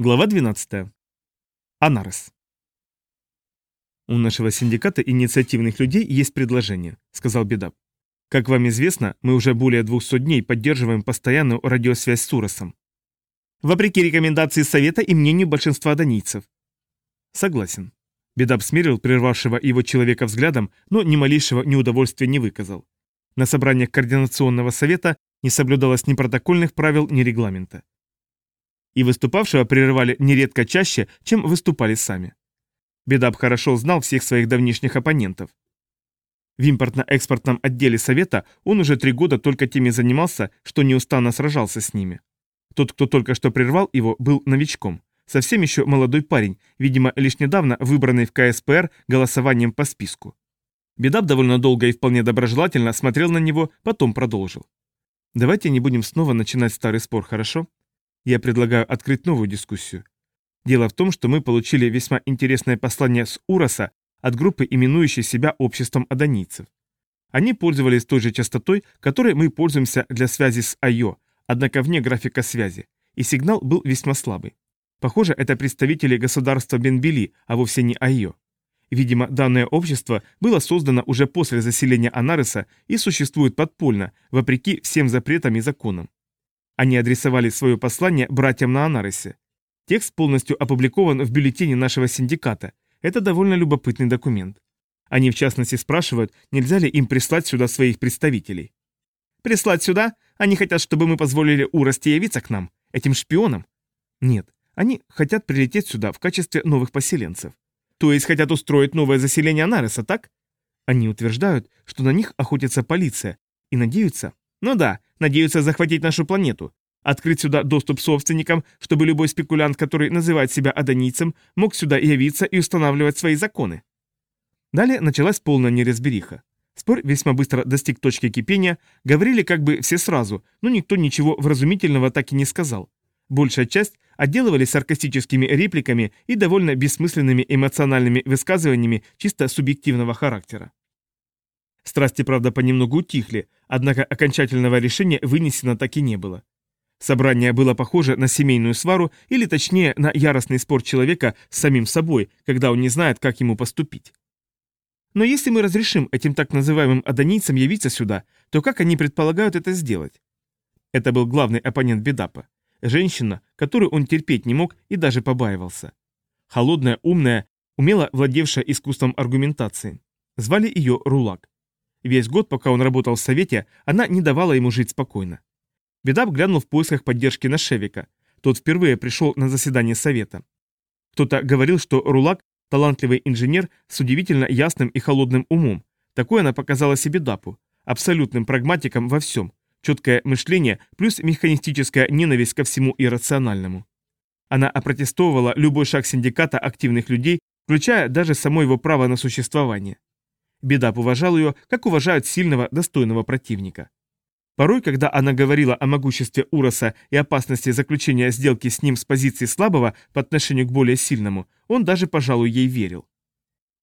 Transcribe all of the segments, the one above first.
Глава 12. Анарес. «У нашего синдиката инициативных людей есть предложение», — сказал Бедап. «Как вам известно, мы уже более 200 дней поддерживаем постоянную радиосвязь с Уросом. Вопреки рекомендации Совета и мнению большинства донийцев». «Согласен». Бедап смирил прервавшего его человека взглядом, но ни малейшего неудовольствия не выказал. На собраниях Координационного Совета не соблюдалось ни протокольных правил, ни регламента и выступавшего прерывали нередко чаще, чем выступали сами. Бедаб хорошо знал всех своих давнишних оппонентов. В импортно-экспортном отделе Совета он уже три года только теми занимался, что неустанно сражался с ними. Тот, кто только что прервал его, был новичком. Совсем еще молодой парень, видимо, лишь недавно выбранный в КСПР голосованием по списку. Бедаб довольно долго и вполне доброжелательно смотрел на него, потом продолжил. «Давайте не будем снова начинать старый спор, хорошо? Я предлагаю открыть новую дискуссию. Дело в том, что мы получили весьма интересное послание с Уроса от группы, именующей себя обществом адонийцев. Они пользовались той же частотой, которой мы пользуемся для связи с Айо, однако вне графика связи, и сигнал был весьма слабый. Похоже, это представители государства Бенбили, а вовсе не Айо. Видимо, данное общество было создано уже после заселения Анареса и существует подпольно, вопреки всем запретам и законам. Они адресовали свое послание братьям на Анаресе. Текст полностью опубликован в бюллетене нашего синдиката. Это довольно любопытный документ. Они в частности спрашивают, нельзя ли им прислать сюда своих представителей. Прислать сюда? Они хотят, чтобы мы позволили Урости явиться к нам, этим шпионам? Нет, они хотят прилететь сюда в качестве новых поселенцев. То есть хотят устроить новое заселение Анареса, так? Они утверждают, что на них охотится полиция, и надеются, ну да, надеются захватить нашу планету. Открыть сюда доступ собственникам, чтобы любой спекулянт, который называет себя адонийцем, мог сюда явиться и устанавливать свои законы. Далее началась полная неразбериха. Спор весьма быстро достиг точки кипения, говорили как бы все сразу, но никто ничего вразумительного так и не сказал. Большая часть отделывались саркастическими репликами и довольно бессмысленными эмоциональными высказываниями чисто субъективного характера. Страсти, правда, понемногу утихли, однако окончательного решения вынесено так и не было. Собрание было похоже на семейную свару, или точнее на яростный спор человека с самим собой, когда он не знает, как ему поступить. Но если мы разрешим этим так называемым адонийцам явиться сюда, то как они предполагают это сделать? Это был главный оппонент Бедапа. Женщина, которую он терпеть не мог и даже побаивался. Холодная, умная, умело владевшая искусством аргументации. Звали ее Рулак. Весь год, пока он работал в Совете, она не давала ему жить спокойно. Бедап глянул в поисках поддержки на Шевика. Тот впервые пришел на заседание Совета. Кто-то говорил, что Рулак – талантливый инженер с удивительно ясным и холодным умом. Такое она показала себе Дапу. Абсолютным прагматиком во всем. Четкое мышление плюс механистическая ненависть ко всему иррациональному. Она опротестовывала любой шаг синдиката активных людей, включая даже само его право на существование. Бедап уважал ее, как уважают сильного, достойного противника. Порой, когда она говорила о могуществе Уроса и опасности заключения сделки с ним с позиции слабого по отношению к более сильному, он даже, пожалуй, ей верил.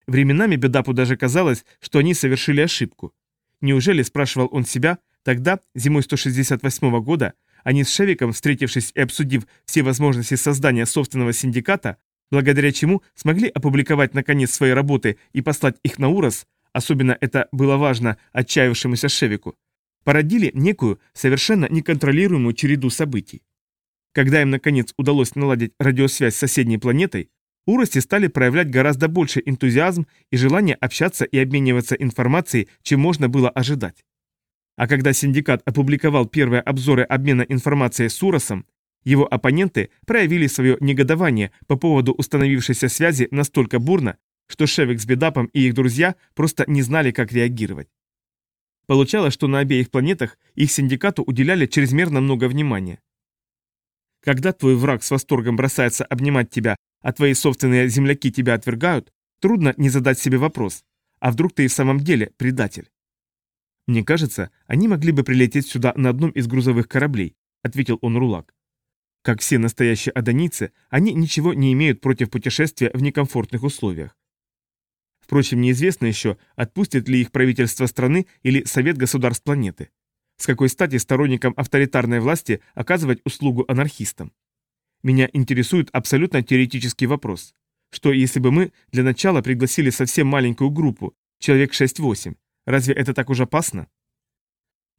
Временами Бедапу даже казалось, что они совершили ошибку. Неужели, спрашивал он себя, тогда, зимой 168 года, они с Шевиком, встретившись и обсудив все возможности создания собственного синдиката, благодаря чему смогли опубликовать наконец свои работы и послать их на Урос, особенно это было важно отчаявшемуся Шевику, породили некую совершенно неконтролируемую череду событий. Когда им наконец удалось наладить радиосвязь с соседней планетой, урости стали проявлять гораздо больше энтузиазм и желание общаться и обмениваться информацией, чем можно было ожидать. А когда синдикат опубликовал первые обзоры обмена информацией с Уросом, его оппоненты проявили свое негодование по поводу установившейся связи настолько бурно, что Шевик с Бедапом и их друзья просто не знали, как реагировать. Получалось, что на обеих планетах их синдикату уделяли чрезмерно много внимания. Когда твой враг с восторгом бросается обнимать тебя, а твои собственные земляки тебя отвергают, трудно не задать себе вопрос, а вдруг ты и в самом деле предатель? Мне кажется, они могли бы прилететь сюда на одном из грузовых кораблей, ответил он Рулак. Как все настоящие адонийцы, они ничего не имеют против путешествия в некомфортных условиях. Впрочем, неизвестно еще, отпустит ли их правительство страны или Совет государств планеты. С какой стати сторонникам авторитарной власти оказывать услугу анархистам? Меня интересует абсолютно теоретический вопрос. Что если бы мы для начала пригласили совсем маленькую группу, человек 6-8? Разве это так уж опасно?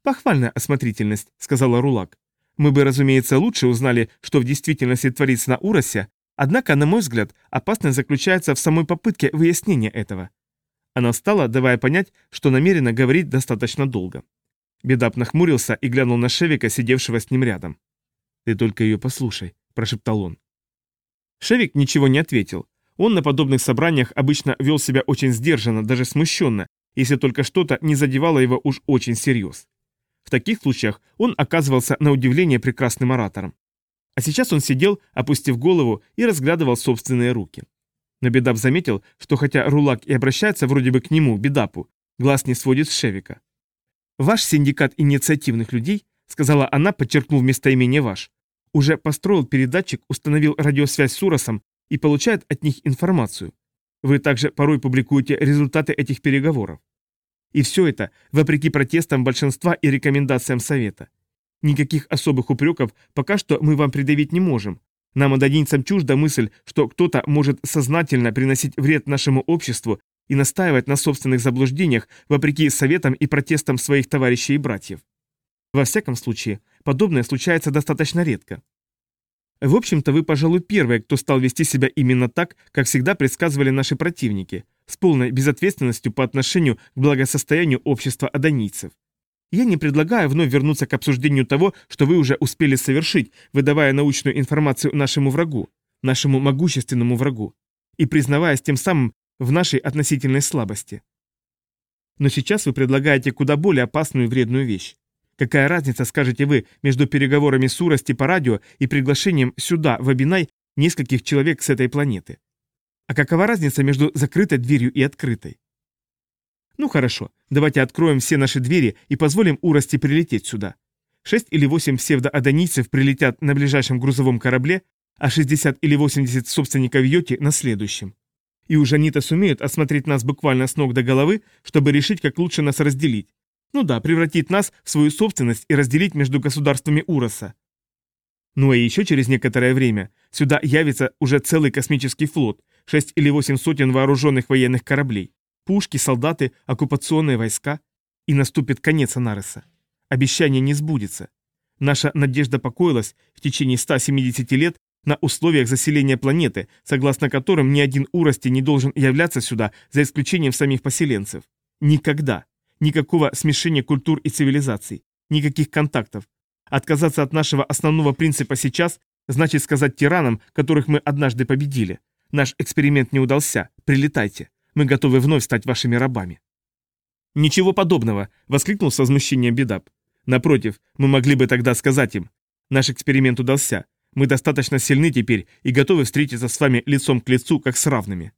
Похвальная осмотрительность, сказала Рулак. Мы бы, разумеется, лучше узнали, что в действительности творится на Уросе, однако, на мой взгляд, опасность заключается в самой попытке выяснения этого. Она встала, давая понять, что намерена говорить достаточно долго. Бедап нахмурился и глянул на Шевика, сидевшего с ним рядом. «Ты только ее послушай», – прошептал он. Шевик ничего не ответил. Он на подобных собраниях обычно вел себя очень сдержанно, даже смущенно, если только что-то не задевало его уж очень серьез. В таких случаях он оказывался на удивление прекрасным оратором. А сейчас он сидел, опустив голову, и разглядывал собственные руки. Но Бедап заметил, что хотя Рулак и обращается вроде бы к нему, Бедапу, глаз не сводит с Шевика. «Ваш синдикат инициативных людей», — сказала она, подчеркнув местоимение «ваш», уже построил передатчик, установил радиосвязь с Уросом и получает от них информацию. Вы также порой публикуете результаты этих переговоров. И все это вопреки протестам большинства и рекомендациям Совета. Никаких особых упреков пока что мы вам предъявить не можем. Нам, адонийцам, чужда мысль, что кто-то может сознательно приносить вред нашему обществу и настаивать на собственных заблуждениях вопреки советам и протестам своих товарищей и братьев. Во всяком случае, подобное случается достаточно редко. В общем-то, вы, пожалуй, первые, кто стал вести себя именно так, как всегда предсказывали наши противники – с полной безответственностью по отношению к благосостоянию общества адонийцев. Я не предлагаю вновь вернуться к обсуждению того, что вы уже успели совершить, выдавая научную информацию нашему врагу, нашему могущественному врагу, и признаваясь тем самым в нашей относительной слабости. Но сейчас вы предлагаете куда более опасную и вредную вещь. Какая разница, скажете вы, между переговорами с Урости по радио и приглашением сюда, в Абинай, нескольких человек с этой планеты? А какова разница между закрытой дверью и открытой? Ну хорошо, давайте откроем все наши двери и позволим Урости прилететь сюда. Шесть или восемь псевдоадонийцев прилетят на ближайшем грузовом корабле, а 60 или 80 собственников Йоти на следующем. И уже они-то сумеют осмотреть нас буквально с ног до головы, чтобы решить, как лучше нас разделить. Ну да, превратить нас в свою собственность и разделить между государствами Уроса. Ну и еще через некоторое время сюда явится уже целый космический флот, шесть или восемь сотен вооруженных военных кораблей, пушки, солдаты, оккупационные войска, и наступит конец Анареса. Обещание не сбудется. Наша надежда покоилась в течение 170 лет на условиях заселения планеты, согласно которым ни один урости не должен являться сюда, за исключением самих поселенцев. Никогда. Никакого смешения культур и цивилизаций. Никаких контактов. Отказаться от нашего основного принципа сейчас значит сказать тиранам, которых мы однажды победили. Наш эксперимент не удался. Прилетайте. Мы готовы вновь стать вашими рабами. Ничего подобного, воскликнул с возмущением Бедап. Напротив, мы могли бы тогда сказать им, наш эксперимент удался. Мы достаточно сильны теперь и готовы встретиться с вами лицом к лицу, как с равными.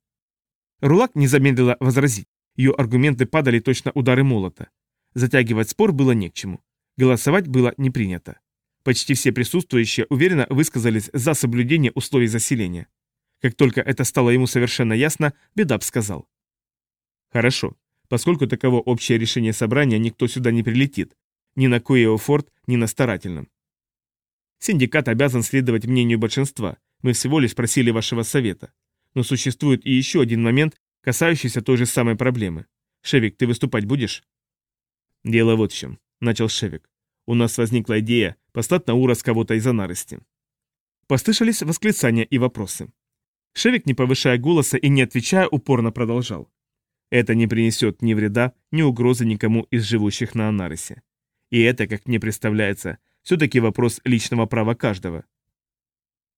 Рулак не замедлила возразить. Ее аргументы падали точно удары молота. Затягивать спор было не к чему. Голосовать было не принято. Почти все присутствующие уверенно высказались за соблюдение условий заселения. Как только это стало ему совершенно ясно, Бедап сказал. «Хорошо. Поскольку таково общее решение собрания, никто сюда не прилетит. Ни на Куэо-Форт, ни на Старательном. Синдикат обязан следовать мнению большинства. Мы всего лишь просили вашего совета. Но существует и еще один момент, касающийся той же самой проблемы. Шевик, ты выступать будешь? Дело вот в чем, начал Шевик. У нас возникла идея послать на Уррас кого-то из анаррести. Послышались восклицания и вопросы. Шевик, не повышая голоса и не отвечая, упорно продолжал. Это не принесет ни вреда, ни угрозы никому из живущих на Анарисе. И это, как мне представляется, все-таки вопрос личного права каждого.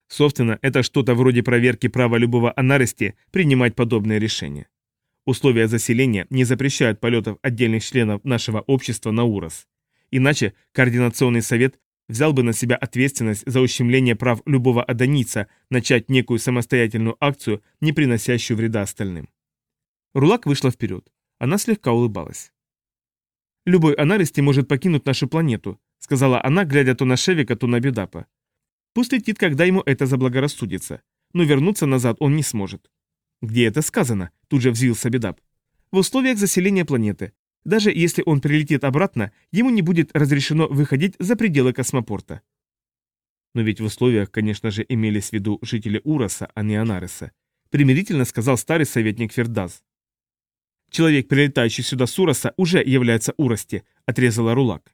Собственно, это что-то вроде проверки права любого Анаристи принимать подобные решения. Условия заселения не запрещают полетов отдельных членов нашего общества на Урос. Иначе Координационный совет взял бы на себя ответственность за ущемление прав любого адонийца начать некую самостоятельную акцию, не приносящую вреда остальным. Рулак вышла вперед. Она слегка улыбалась. «Любой аналисти может покинуть нашу планету», сказала она, глядя то на Шевика, то на Бедапа. «Пусть летит, когда ему это заблагорассудится, но вернуться назад он не сможет». «Где это сказано?» тут же взвился Бедап. «В условиях заселения планеты. Даже если он прилетит обратно, ему не будет разрешено выходить за пределы космопорта. Но ведь в условиях, конечно же, имелись в виду жители Уроса, а не Анареса. Примирительно сказал старый советник Фердаз. Человек, прилетающий сюда с Уроса, уже является Урости, отрезала Рулак.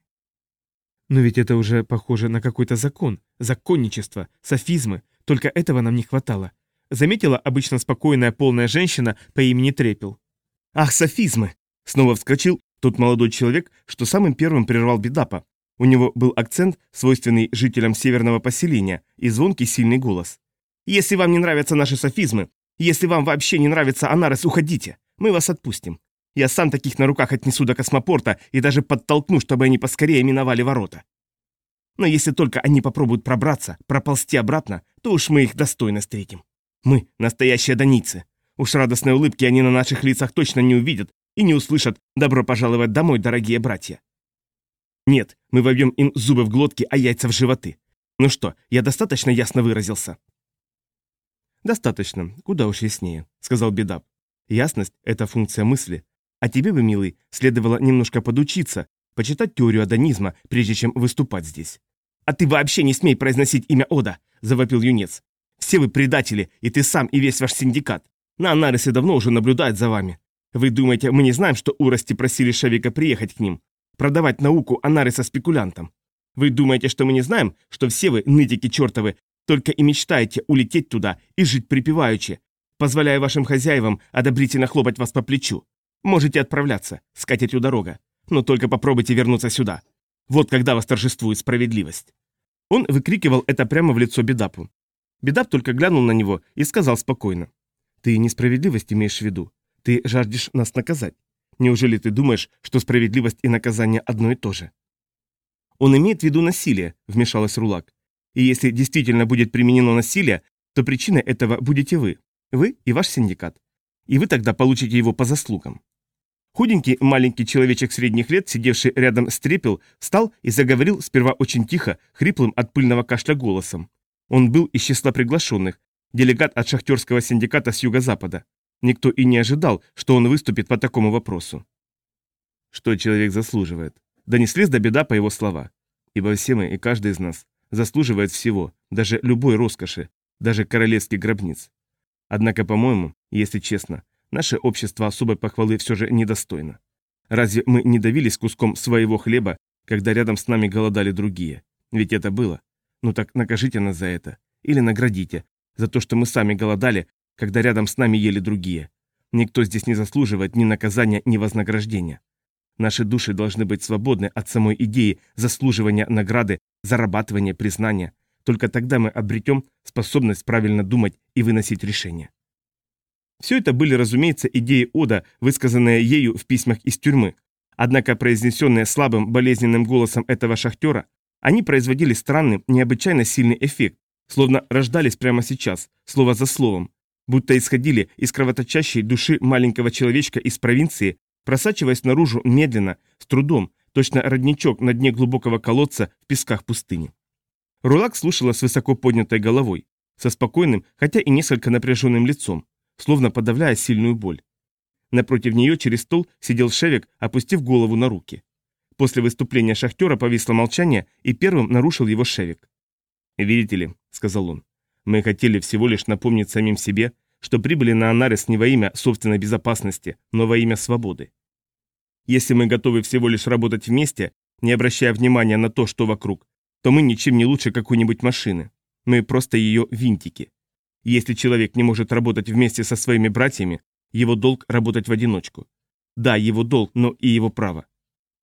Но ведь это уже похоже на какой-то закон, законничество, софизмы, только этого нам не хватало. Заметила обычно спокойная полная женщина по имени Трепел. Ах, софизмы! Снова вскочил тот молодой человек, что самым первым прервал Бедапа. У него был акцент, свойственный жителям северного поселения, и звонкий сильный голос. «Если вам не нравятся наши софизмы, если вам вообще не нравится Анарес, уходите. Мы вас отпустим. Я сам таких на руках отнесу до космопорта и даже подтолкну, чтобы они поскорее миновали ворота. Но если только они попробуют пробраться, проползти обратно, то уж мы их достойно встретим. Мы – настоящие данийцы. Уж радостной улыбки они на наших лицах точно не увидят и не услышат «добро пожаловать домой, дорогие братья». Нет, мы вобьем им зубы в глотки, а яйца в животы. Ну что, я достаточно ясно выразился? Достаточно, куда уж яснее, сказал Бедап. Ясность – это функция мысли. А тебе бы, милый, следовало немножко подучиться, почитать теорию адонизма, прежде чем выступать здесь. «А ты вообще не смей произносить имя Ода!» – завопил юнец. «Все вы предатели, и ты сам, и весь ваш синдикат. На Анарисе давно уже наблюдают за вами. Вы думаете, мы не знаем, что Урости просили Шевика приехать к ним? Продавать науку Анариса спекулянтам? Вы думаете, что мы не знаем, что все вы, нытики чертовы, только и мечтаете улететь туда и жить припеваючи, позволяя вашим хозяевам одобрительно хлопать вас по плечу? Можете отправляться, с дорога, но только попробуйте вернуться сюда. Вот когда восторжествует справедливость. Он выкрикивал это прямо в лицо Бедапу. Бедап только глянул на него и сказал спокойно. «Ты несправедливость имеешь в виду. Ты жаждешь нас наказать. Неужели ты думаешь, что справедливость и наказание одно и то же?» «Он имеет в виду насилие», — вмешалась Рулак. «И если действительно будет применено насилие, то причиной этого будете вы. Вы и ваш синдикат. И вы тогда получите его по заслугам». Худенький маленький человечек средних лет, сидевший рядом с трепел, встал и заговорил сперва очень тихо, хриплым от пыльного кашля голосом. Он был из числа приглашенных, делегат от шахтерского синдиката с юго-запада. Никто и не ожидал, что он выступит по такому вопросу. Что человек заслуживает? Донеслись до беда по его слова. Ибо все мы и каждый из нас заслуживает всего, даже любой роскоши, даже королевских гробниц. Однако, по-моему, если честно, Наше общество особой похвалы все же недостойно. Разве мы не давились куском своего хлеба, когда рядом с нами голодали другие? Ведь это было. Ну так накажите нас за это. Или наградите. За то, что мы сами голодали, когда рядом с нами ели другие. Никто здесь не заслуживает ни наказания, ни вознаграждения. Наши души должны быть свободны от самой идеи заслуживания награды, зарабатывания, признания. Только тогда мы обретем способность правильно думать и выносить решения. Все это были, разумеется, идеи Ода, высказанные ею в письмах из тюрьмы. Однако произнесенные слабым, болезненным голосом этого шахтера, они производили странный, необычайно сильный эффект, словно рождались прямо сейчас, слово за словом, будто исходили из кровоточащей души маленького человечка из провинции, просачиваясь наружу медленно, с трудом, точно родничок на дне глубокого колодца в песках пустыни. Рулак слушала с высоко поднятой головой, со спокойным, хотя и несколько напряженным лицом словно подавляя сильную боль. Напротив нее через стол сидел Шевик, опустив голову на руки. После выступления шахтера повисло молчание, и первым нарушил его Шевик. «Видите ли», — сказал он, — «мы хотели всего лишь напомнить самим себе, что прибыли на Анарес не во имя собственной безопасности, но во имя свободы. Если мы готовы всего лишь работать вместе, не обращая внимания на то, что вокруг, то мы ничем не лучше какой-нибудь машины. Мы просто ее винтики. Если человек не может работать вместе со своими братьями, его долг работать в одиночку. Да, его долг, но и его право.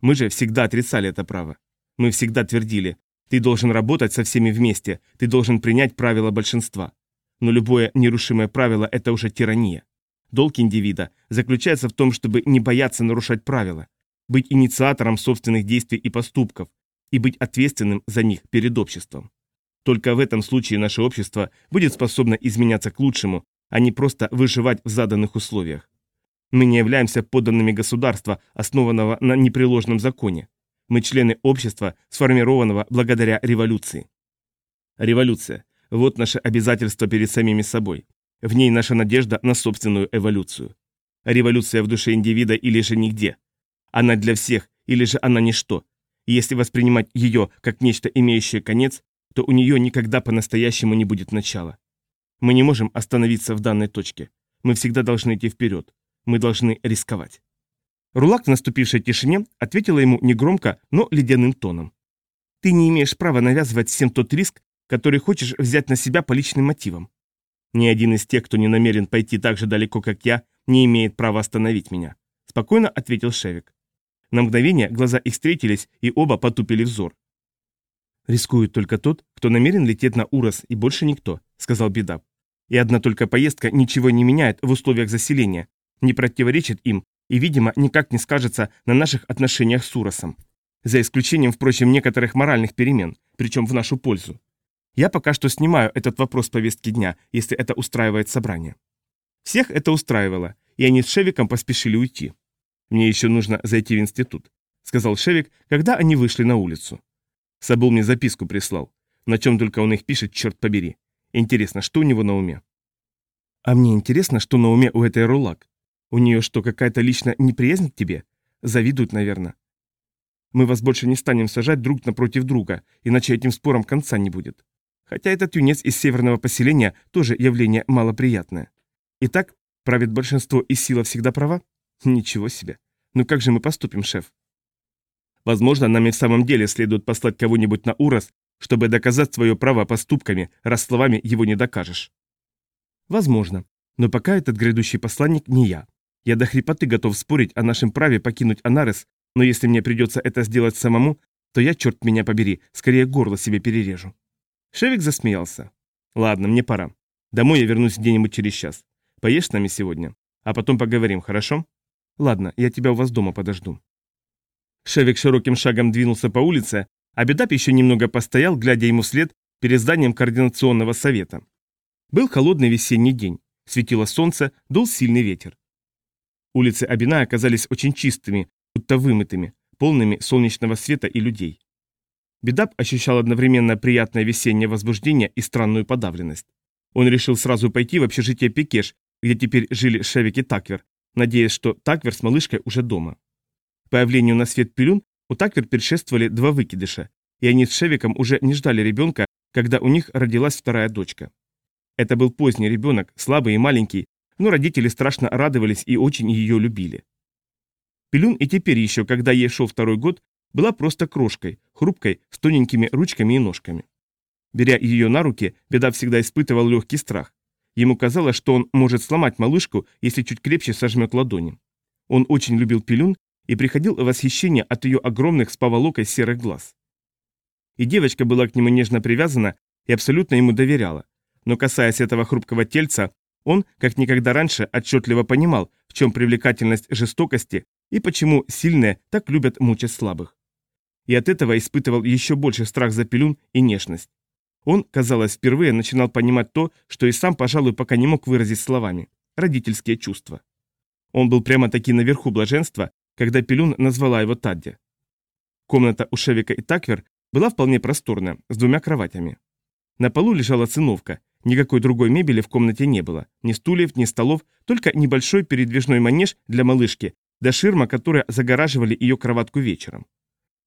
Мы же всегда отрицали это право. Мы всегда твердили, ты должен работать со всеми вместе, ты должен принять правила большинства. Но любое нерушимое правило – это уже тирания. Долг индивида заключается в том, чтобы не бояться нарушать правила, быть инициатором собственных действий и поступков и быть ответственным за них перед обществом. Только в этом случае наше общество будет способно изменяться к лучшему, а не просто выживать в заданных условиях. Мы не являемся подданными государства, основанного на непреложном законе. Мы члены общества, сформированного благодаря революции. Революция – вот наше обязательство перед самими собой. В ней наша надежда на собственную эволюцию. Революция в душе индивида или же нигде. Она для всех, или же она ничто. И если воспринимать ее как нечто имеющее конец, то у нее никогда по-настоящему не будет начала. Мы не можем остановиться в данной точке. Мы всегда должны идти вперед. Мы должны рисковать. Рулак в наступившей тишине ответила ему негромко, но ледяным тоном. «Ты не имеешь права навязывать всем тот риск, который хочешь взять на себя по личным мотивам. Ни один из тех, кто не намерен пойти так же далеко, как я, не имеет права остановить меня», — спокойно ответил Шевик. На мгновение глаза их встретились, и оба потупили взор. «Рискует только тот, кто намерен лететь на Урос, и больше никто», — сказал Бедап. «И одна только поездка ничего не меняет в условиях заселения, не противоречит им и, видимо, никак не скажется на наших отношениях с Уросом. За исключением, впрочем, некоторых моральных перемен, причем в нашу пользу. Я пока что снимаю этот вопрос повестки дня, если это устраивает собрание. Всех это устраивало, и они с Шевиком поспешили уйти. «Мне еще нужно зайти в институт», — сказал Шевик, когда они вышли на улицу. Сабул мне записку прислал. На чем только он их пишет, черт побери. Интересно, что у него на уме? А мне интересно, что на уме у этой Рулак. У нее что, какая-то личная неприязнь к тебе? Завидуют, наверное. Мы вас больше не станем сажать друг напротив друга, иначе этим спором конца не будет. Хотя этот юнец из северного поселения тоже явление малоприятное. Итак, правит большинство и сила всегда права? Ничего себе. Ну как же мы поступим, шеф? Возможно, нам и в самом деле следует послать кого-нибудь на Урос, чтобы доказать свое право поступками, раз словами его не докажешь. Возможно. Но пока этот грядущий посланник не я. Я до хрипоты готов спорить о нашем праве покинуть Анарес, но если мне придется это сделать самому, то я, черт меня побери, скорее горло себе перережу. Шевик засмеялся. Ладно, мне пора. Домой я вернусь где-нибудь через час. Поешь с нами сегодня? А потом поговорим, хорошо? Ладно, я тебя у вас дома подожду. Шевик широким шагом двинулся по улице, а Бедап еще немного постоял, глядя ему вслед перед зданием координационного совета. Был холодный весенний день, светило солнце, дул сильный ветер. Улицы Абина оказались очень чистыми, будто вымытыми, полными солнечного света и людей. Бедап ощущал одновременно приятное весеннее возбуждение и странную подавленность. Он решил сразу пойти в общежитие Пекеш, где теперь жили Шевик и Таквер, надеясь, что Таквер с малышкой уже дома. Появлению на свет пилюн у Таквер предшествовали два выкидыша, и они с Шевиком уже не ждали ребенка, когда у них родилась вторая дочка. Это был поздний ребенок, слабый и маленький, но родители страшно радовались и очень ее любили. Пилюн и теперь еще, когда ей шел второй год, была просто крошкой, хрупкой, с тоненькими ручками и ножками. Беря ее на руки, Беда всегда испытывал легкий страх. Ему казалось, что он может сломать малышку, если чуть крепче сожмет ладони. Он очень любил Пилюн и приходил в восхищение от ее огромных с поволокой серых глаз. И девочка была к нему нежно привязана и абсолютно ему доверяла. Но касаясь этого хрупкого тельца, он, как никогда раньше, отчетливо понимал, в чем привлекательность жестокости и почему сильные так любят мучать слабых. И от этого испытывал еще больше страх за пилюн и нежность. Он, казалось, впервые начинал понимать то, что и сам, пожалуй, пока не мог выразить словами – родительские чувства. Он был прямо-таки наверху блаженства, когда Пилюн назвала его Тадди. Комната у Шевика и Таквер была вполне просторная, с двумя кроватями. На полу лежала циновка, никакой другой мебели в комнате не было, ни стульев, ни столов, только небольшой передвижной манеж для малышки, до ширма, которая загораживали ее кроватку вечером.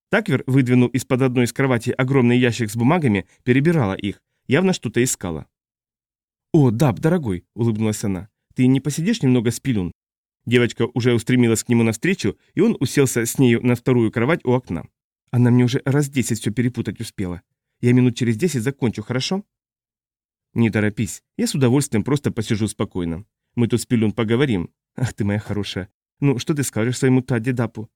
Таквер, выдвинул из-под одной из кроватей огромный ящик с бумагами, перебирала их, явно что-то искала. «О, Даб, дорогой», — улыбнулась она, — «ты не посидишь немного с Пилюн?» Девочка уже устремилась к нему навстречу, и он уселся с нею на вторую кровать у окна. Она мне уже раз десять все перепутать успела. Я минут через десять закончу, хорошо? Не торопись, я с удовольствием просто посижу спокойно. Мы тут с Пилюн поговорим. Ах ты моя хорошая. Ну, что ты скажешь своему Тадди Дапу?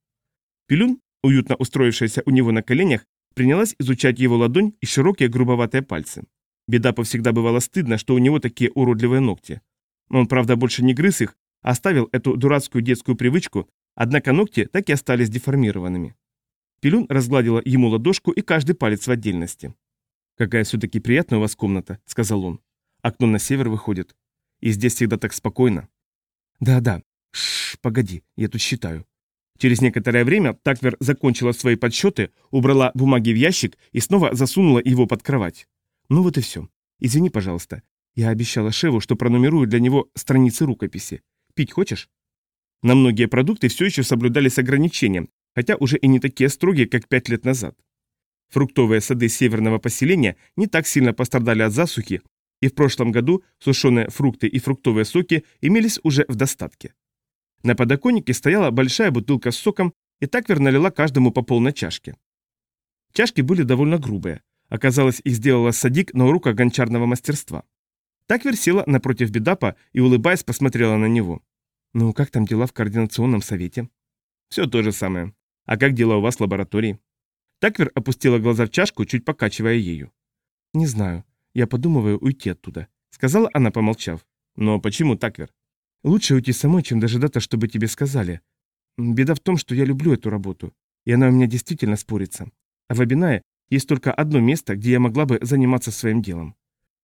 Пилюн, уютно устроившаяся у него на коленях, принялась изучать его ладонь и широкие грубоватые пальцы. Бедапу всегда бывало стыдно, что у него такие уродливые ногти. Он, правда, больше не грыз их, Оставил эту дурацкую детскую привычку, однако ногти так и остались деформированными. Пилюн разгладила ему ладошку и каждый палец в отдельности. «Какая все-таки приятная у вас комната», — сказал он. «Окно на север выходит. И здесь всегда так спокойно». «Да-да. Шш, погоди, я тут считаю». Через некоторое время Таквер закончила свои подсчеты, убрала бумаги в ящик и снова засунула его под кровать. «Ну вот и все. Извини, пожалуйста. Я обещала Шеву, что пронумерую для него страницы рукописи. Пить хочешь? На многие продукты все еще соблюдались ограничения, хотя уже и не такие строгие, как пять лет назад. Фруктовые сады северного поселения не так сильно пострадали от засухи, и в прошлом году сушеные фрукты и фруктовые соки имелись уже в достатке. На подоконнике стояла большая бутылка с соком, и Таквер налила каждому по полной чашке. Чашки были довольно грубые. Оказалось, их сделала Садик на уроках гончарного мастерства. Таквер села напротив Бедапа и, улыбаясь, посмотрела на него. «Ну, как там дела в координационном совете?» «Все то же самое. А как дела у вас в лаборатории?» Таквер опустила глаза в чашку, чуть покачивая ею. «Не знаю. Я подумываю уйти оттуда», — сказала она, помолчав. «Но почему Таквер?» «Лучше уйти самой, чем дожидаться, чтобы тебе сказали. Беда в том, что я люблю эту работу, и она у меня действительно спорится. А в Абинае есть только одно место, где я могла бы заниматься своим делом.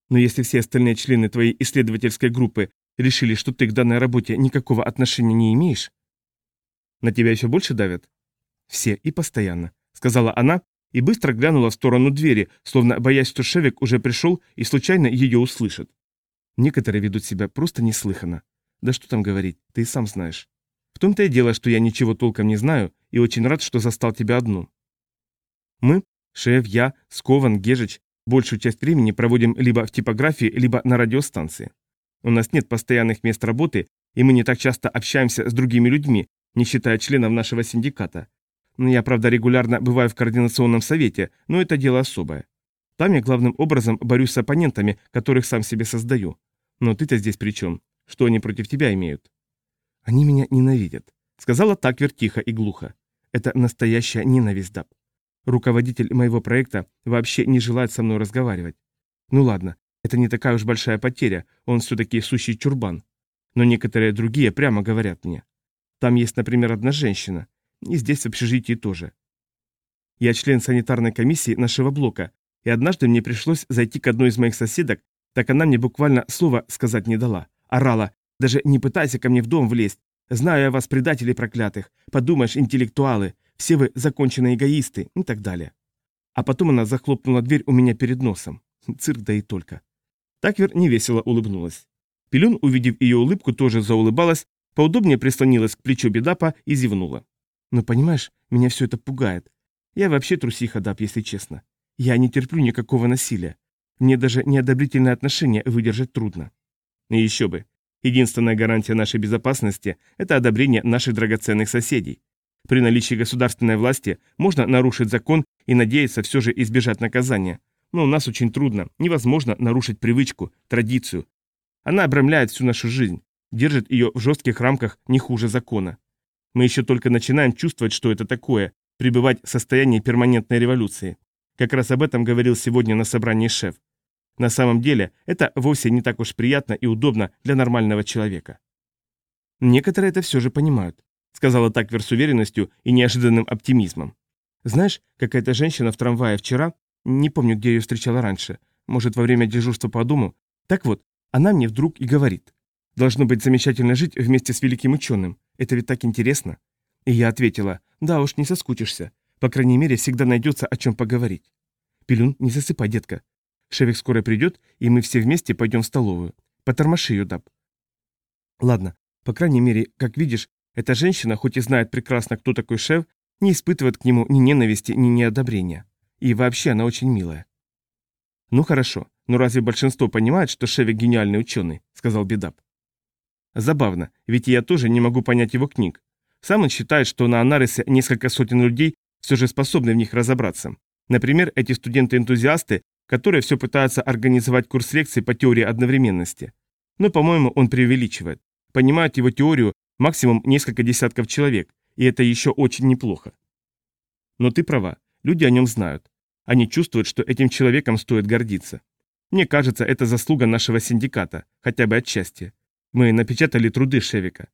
Но если все остальные члены твоей исследовательской группы решили, что ты к данной работе никакого отношения не имеешь... На тебя еще больше давят? Все и постоянно, сказала она и быстро глянула в сторону двери, словно боясь, что Шевик уже пришел и случайно ее услышит. Некоторые ведут себя просто неслыханно. Да что там говорить, ты сам знаешь. В том-то и дело, что я ничего толком не знаю и очень рад, что застал тебя одну. Мы, Шеф, я, Скован, Гежич, Большую часть времени проводим либо в типографии, либо на радиостанции. У нас нет постоянных мест работы, и мы не так часто общаемся с другими людьми, не считая членов нашего синдиката. Но я, правда, регулярно бываю в координационном совете, но это дело особое. Там я главным образом борюсь с оппонентами, которых сам себе создаю. Но ты-то здесь при чем? Что они против тебя имеют? Они меня ненавидят, сказала Таквер тихо и глухо. Это настоящая ненависть, Даб. Руководитель моего проекта вообще не желает со мной разговаривать. Ну ладно, это не такая уж большая потеря, он все-таки сущий чурбан. Но некоторые другие прямо говорят мне. Там есть, например, одна женщина. И здесь в общежитии тоже. Я член санитарной комиссии нашего блока, и однажды мне пришлось зайти к одной из моих соседок, так она мне буквально слова сказать не дала. Орала, даже не пытайся ко мне в дом влезть. Знаю я вас, предателей проклятых. Подумаешь, интеллектуалы все вы законченные эгоисты и так далее. А потом она захлопнула дверь у меня перед носом. Цирк да и только. Таквер невесело улыбнулась. Пелюн, увидев ее улыбку, тоже заулыбалась, поудобнее прислонилась к плечу Бедапа и зевнула. «Но понимаешь, меня все это пугает. Я вообще трусиха, Дап, если честно. Я не терплю никакого насилия. Мне даже неодобрительное отношение выдержать трудно». И еще бы. Единственная гарантия нашей безопасности – это одобрение наших драгоценных соседей. При наличии государственной власти можно нарушить закон и надеяться все же избежать наказания. Но у нас очень трудно, невозможно нарушить привычку, традицию. Она обрамляет всю нашу жизнь, держит ее в жестких рамках не хуже закона. Мы еще только начинаем чувствовать, что это такое, пребывать в состоянии перманентной революции. Как раз об этом говорил сегодня на собрании шеф. На самом деле, это вовсе не так уж приятно и удобно для нормального человека. Некоторые это все же понимают сказала Таквер с уверенностью и неожиданным оптимизмом. Знаешь, какая-то женщина в трамвае вчера, не помню, где ее встречала раньше, может, во время дежурства по дому, так вот, она мне вдруг и говорит. Должно быть замечательно жить вместе с великим ученым. Это ведь так интересно. И я ответила, да уж, не соскучишься. По крайней мере, всегда найдется о чем поговорить. Пилюн, не засыпай, детка. Шевик скоро придет, и мы все вместе пойдем в столовую. Потормоши ее, Даб. Ладно, по крайней мере, как видишь, эта женщина, хоть и знает прекрасно, кто такой шеф, не испытывает к нему ни ненависти, ни неодобрения. И вообще она очень милая. «Ну хорошо, но разве большинство понимает, что Шевик гениальный ученый?» – сказал Бедап. Забавно, ведь я тоже не могу понять его книг. Сам он считает, что на Анарисе несколько сотен людей все же способны в них разобраться. Например, эти студенты-энтузиасты, которые все пытаются организовать курс лекций по теории одновременности. Но, по-моему, он преувеличивает. Понимают его теорию Максимум несколько десятков человек, и это еще очень неплохо. Но ты права, люди о нем знают. Они чувствуют, что этим человеком стоит гордиться. Мне кажется, это заслуга нашего синдиката, хотя бы отчасти. Мы напечатали труды Шевика.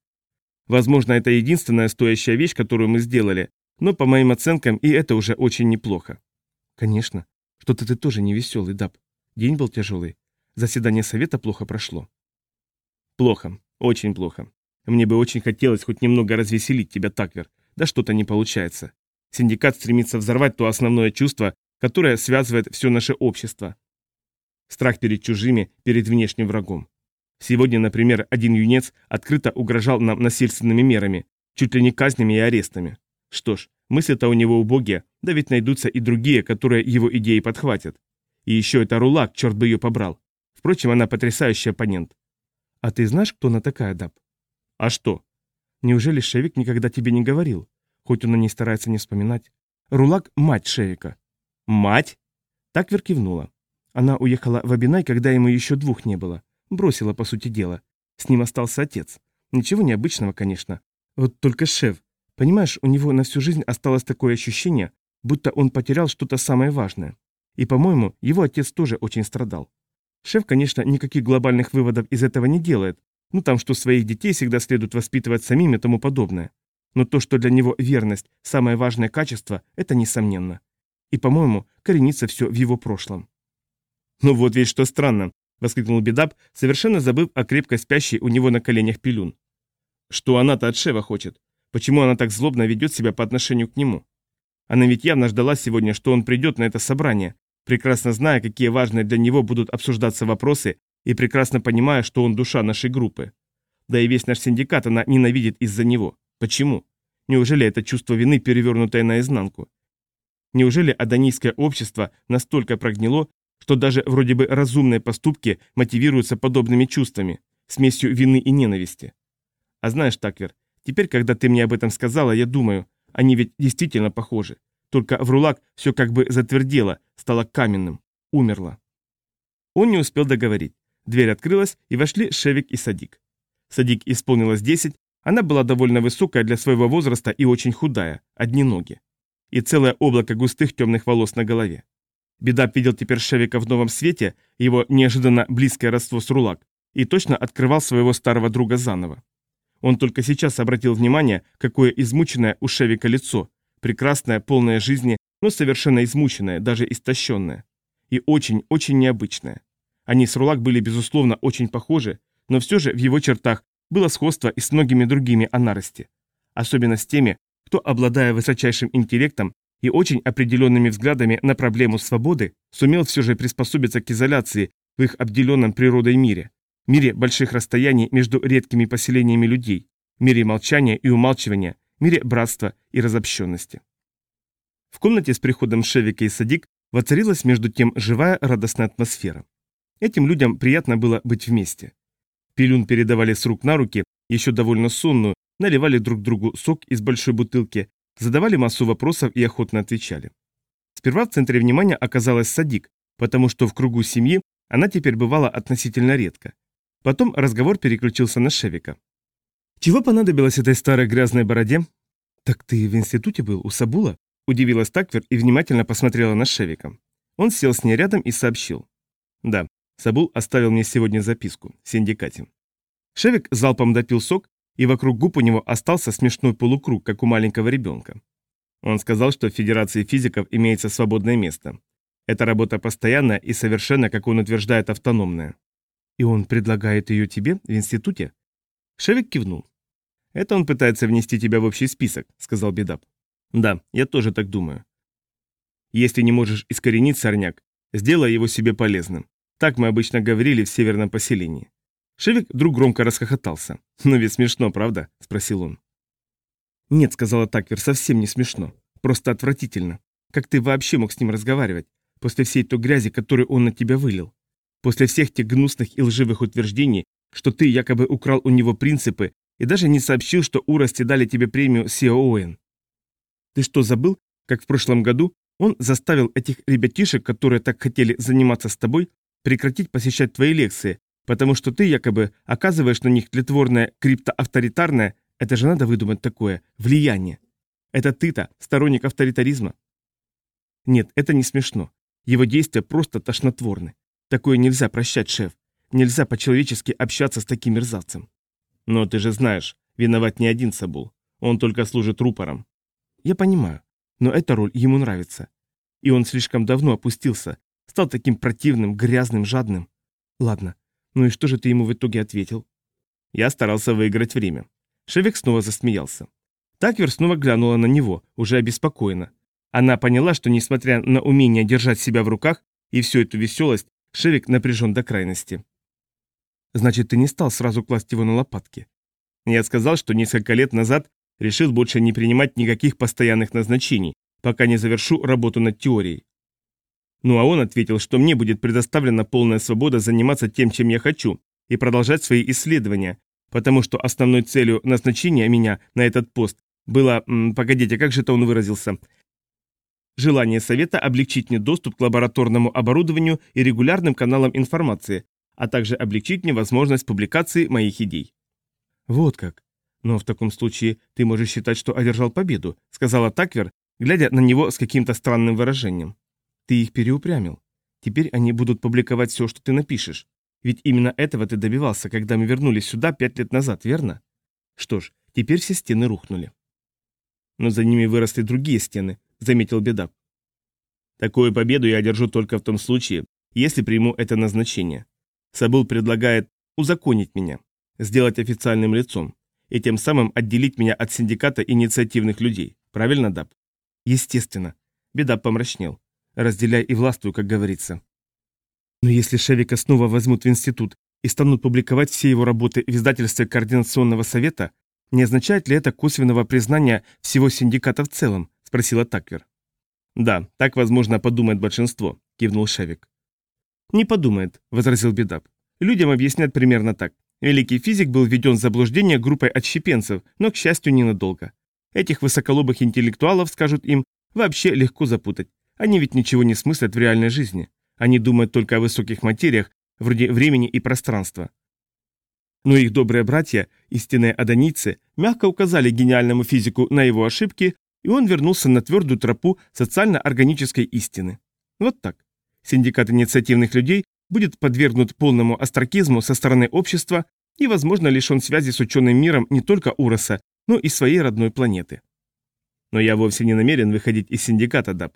Возможно, это единственная стоящая вещь, которую мы сделали, но по моим оценкам и это уже очень неплохо. Конечно. Что-то ты тоже не веселый, Даб. День был тяжелый. Заседание совета плохо прошло. Плохо, очень плохо. Мне бы очень хотелось хоть немного развеселить тебя, Таквер. Да что-то не получается. Синдикат стремится взорвать то основное чувство, которое связывает все наше общество. Страх перед чужими, перед внешним врагом. Сегодня, например, один юнец открыто угрожал нам насильственными мерами, чуть ли не казнями и арестами. Что ж, мысли-то у него убогие, да ведь найдутся и другие, которые его идеи подхватят. И еще эта Рулаг, черт бы ее побрал. Впрочем, она потрясающий оппонент. А ты знаешь, кто она такая, Даб? А что? Неужели Шевик никогда тебе не говорил? Хоть он и не старается не вспоминать. Рулак – мать Шевика. Мать? Так кивнула. Она уехала в Абинай, когда ему еще двух не было. Бросила, по сути дела. С ним остался отец. Ничего необычного, конечно. Вот только Шев, Понимаешь, у него на всю жизнь осталось такое ощущение, будто он потерял что-то самое важное. И, по-моему, его отец тоже очень страдал. Шеф, конечно, никаких глобальных выводов из этого не делает, ну там, что своих детей всегда следует воспитывать самим и тому подобное. Но то, что для него верность – самое важное качество, это несомненно. И, по-моему, коренится все в его прошлом. «Ну вот ведь что странно», – воскликнул Бедап, совершенно забыв о крепко спящей у него на коленях пилюн. «Что она-то от Шева хочет? Почему она так злобно ведет себя по отношению к нему? Она ведь явно ждала сегодня, что он придет на это собрание, прекрасно зная, какие важные для него будут обсуждаться вопросы, и прекрасно понимая, что он душа нашей группы. Да и весь наш синдикат она ненавидит из-за него. Почему? Неужели это чувство вины, перевернутое наизнанку? Неужели адонийское общество настолько прогнило, что даже вроде бы разумные поступки мотивируются подобными чувствами, смесью вины и ненависти? А знаешь, Таквер, Теперь, когда ты мне об этом сказала, я думаю, они ведь действительно похожи. Только в рулак все как бы затвердело, стало каменным, умерло. Он не успел договорить. Дверь открылась, и вошли Шевик и Садик. Садик исполнилось 10, она была довольно высокая для своего возраста и очень худая, одни ноги. И целое облако густых темных волос на голове. Беда видел теперь Шевика в новом свете, его неожиданно близкое родство с Рулак, и точно открывал своего старого друга заново. Он только сейчас обратил внимание, какое измученное у Шевика лицо, прекрасное, полное жизни, но совершенно измученное, даже истощенное. И очень-очень необычное. Они с Рулак были, безусловно, очень похожи, но все же в его чертах было сходство и с многими другими анарости. Особенно с теми, кто, обладая высочайшим интеллектом и очень определенными взглядами на проблему свободы, сумел все же приспособиться к изоляции в их обделенном природой мире, мире больших расстояний между редкими поселениями людей, мире молчания и умалчивания, мире братства и разобщенности. В комнате с приходом Шевика и Садик воцарилась между тем живая радостная атмосфера. Этим людям приятно было быть вместе. Пилюн передавали с рук на руки, еще довольно сонную, наливали друг другу сок из большой бутылки, задавали массу вопросов и охотно отвечали. Сперва в центре внимания оказалась Садик, потому что в кругу семьи она теперь бывала относительно редко. Потом разговор переключился на Шевика. «Чего понадобилось этой старой грязной бороде?» «Так ты в институте был, у Сабула?» Удивилась Таквер и внимательно посмотрела на Шевика. Он сел с ней рядом и сообщил. «Да, Сабул оставил мне сегодня записку в синдикате». Шевик залпом допил сок, и вокруг губ у него остался смешной полукруг, как у маленького ребенка. Он сказал, что в Федерации физиков имеется свободное место. Эта работа постоянная и совершенно, как он утверждает, автономная. «И он предлагает ее тебе в институте?» Шевик кивнул. «Это он пытается внести тебя в общий список», — сказал Бедап. «Да, я тоже так думаю. Если не можешь искоренить сорняк, сделай его себе полезным. Так мы обычно говорили в северном поселении». Шевик вдруг громко расхохотался. «Ну ведь смешно, правда?» — спросил он. «Нет», — сказала Таквер, — «совсем не смешно. Просто отвратительно. Как ты вообще мог с ним разговаривать, после всей той грязи, которую он на тебя вылил? После всех тех гнусных и лживых утверждений, что ты якобы украл у него принципы и даже не сообщил, что Урости дали тебе премию Сиоуэн. Ты что, забыл, как в прошлом году он заставил этих ребятишек, которые так хотели заниматься с тобой, прекратить посещать твои лекции, потому что ты якобы оказываешь на них тлетворное криптоавторитарное, это же надо выдумать такое, влияние. Это ты-то, сторонник авторитаризма. Нет, это не смешно. Его действия просто тошнотворны. Такое нельзя прощать, шеф. Нельзя по-человечески общаться с таким мерзавцем. Но ты же знаешь, виноват не один Сабул. Он только служит рупором. Я понимаю, но эта роль ему нравится. И он слишком давно опустился, стал таким противным, грязным, жадным. Ладно, ну и что же ты ему в итоге ответил? Я старался выиграть время. Шевик снова засмеялся. Таквер снова глянула на него, уже обеспокоена. Она поняла, что несмотря на умение держать себя в руках и всю эту веселость, Шевик напряжен до крайности. Значит, ты не стал сразу класть его на лопатки. Я сказал, что несколько лет назад Решил больше не принимать никаких постоянных назначений, пока не завершу работу над теорией. Ну а он ответил, что мне будет предоставлена полная свобода заниматься тем, чем я хочу, и продолжать свои исследования, потому что основной целью назначения меня на этот пост было, погодите, как же это он выразился, желание совета облегчить мне доступ к лабораторному оборудованию и регулярным каналам информации, а также облегчить мне возможность публикации моих идей. Вот как. Но в таком случае ты можешь считать, что одержал победу, сказала Таквер, глядя на него с каким-то странным выражением. Ты их переупрямил. Теперь они будут публиковать все, что ты напишешь. Ведь именно этого ты добивался, когда мы вернулись сюда пять лет назад, верно? Что ж, теперь все стены рухнули. Но за ними выросли другие стены, заметил Бедап. Такую победу я одержу только в том случае, если приму это назначение. Сабул предлагает узаконить меня, сделать официальным лицом, и тем самым отделить меня от синдиката инициативных людей. Правильно, Даб? Естественно. Бедап помрачнел. Разделяй и властвуй, как говорится. Но если Шевика снова возьмут в институт и станут публиковать все его работы в издательстве Координационного совета, не означает ли это косвенного признания всего синдиката в целом? Спросила Таквер. Да, так, возможно, подумает большинство, кивнул Шевик. Не подумает, возразил Бедап. Людям объяснят примерно так. Великий физик был введен в заблуждение группой отщепенцев, но, к счастью, ненадолго. Этих высоколобых интеллектуалов, скажут им, вообще легко запутать. Они ведь ничего не смыслят в реальной жизни. Они думают только о высоких материях, вроде времени и пространства. Но их добрые братья, истинные одонийцы, мягко указали гениальному физику на его ошибки, и он вернулся на твердую тропу социально-органической истины. Вот так. Синдикат инициативных людей будет подвергнут полному остракизму со стороны общества и, возможно, лишен связи с ученым миром не только Уроса, но и своей родной планеты. Но я вовсе не намерен выходить из синдиката, Даб.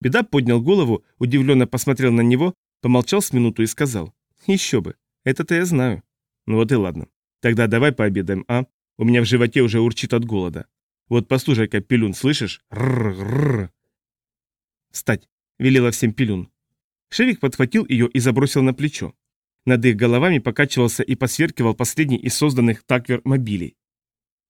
Беда поднял голову, удивленно посмотрел на него, помолчал с минуту и сказал. «Еще бы. Это-то я знаю». «Ну вот и ладно. Тогда давай пообедаем, а? У меня в животе уже урчит от голода. Вот послушай-ка, Пилюн, слышишь? Рррррр. «Встать!» — велела всем Пилюн. Шевик подхватил ее и забросил на плечо. Над их головами покачивался и посверкивал последний из созданных таквер-мобилей.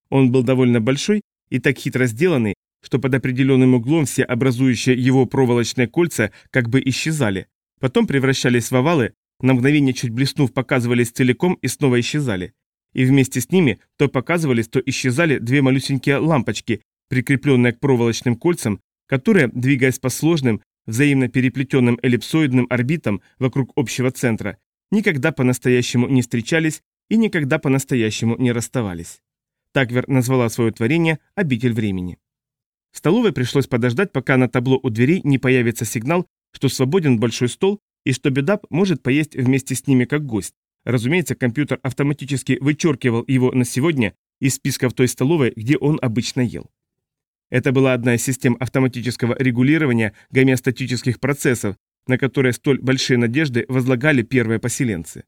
Он был довольно большой и так хитро сделанный, что под определенным углом все образующие его проволочные кольца как бы исчезали, потом превращались в овалы, на мгновение чуть блеснув показывались целиком и снова исчезали. И вместе с ними то показывались, то исчезали две малюсенькие лампочки, прикрепленные к проволочным кольцам, которые, двигаясь по сложным, взаимно переплетенным эллипсоидным орбитам вокруг общего центра, никогда по-настоящему не встречались и никогда по-настоящему не расставались. Таквер назвала свое творение «Обитель времени». В столовой пришлось подождать, пока на табло у дверей не появится сигнал, что свободен большой стол и что Бедап может поесть вместе с ними как гость. Разумеется, компьютер автоматически вычеркивал его на сегодня из списка в той столовой, где он обычно ел. Это была одна из систем автоматического регулирования гомеостатических процессов, на которые столь большие надежды возлагали первые поселенцы.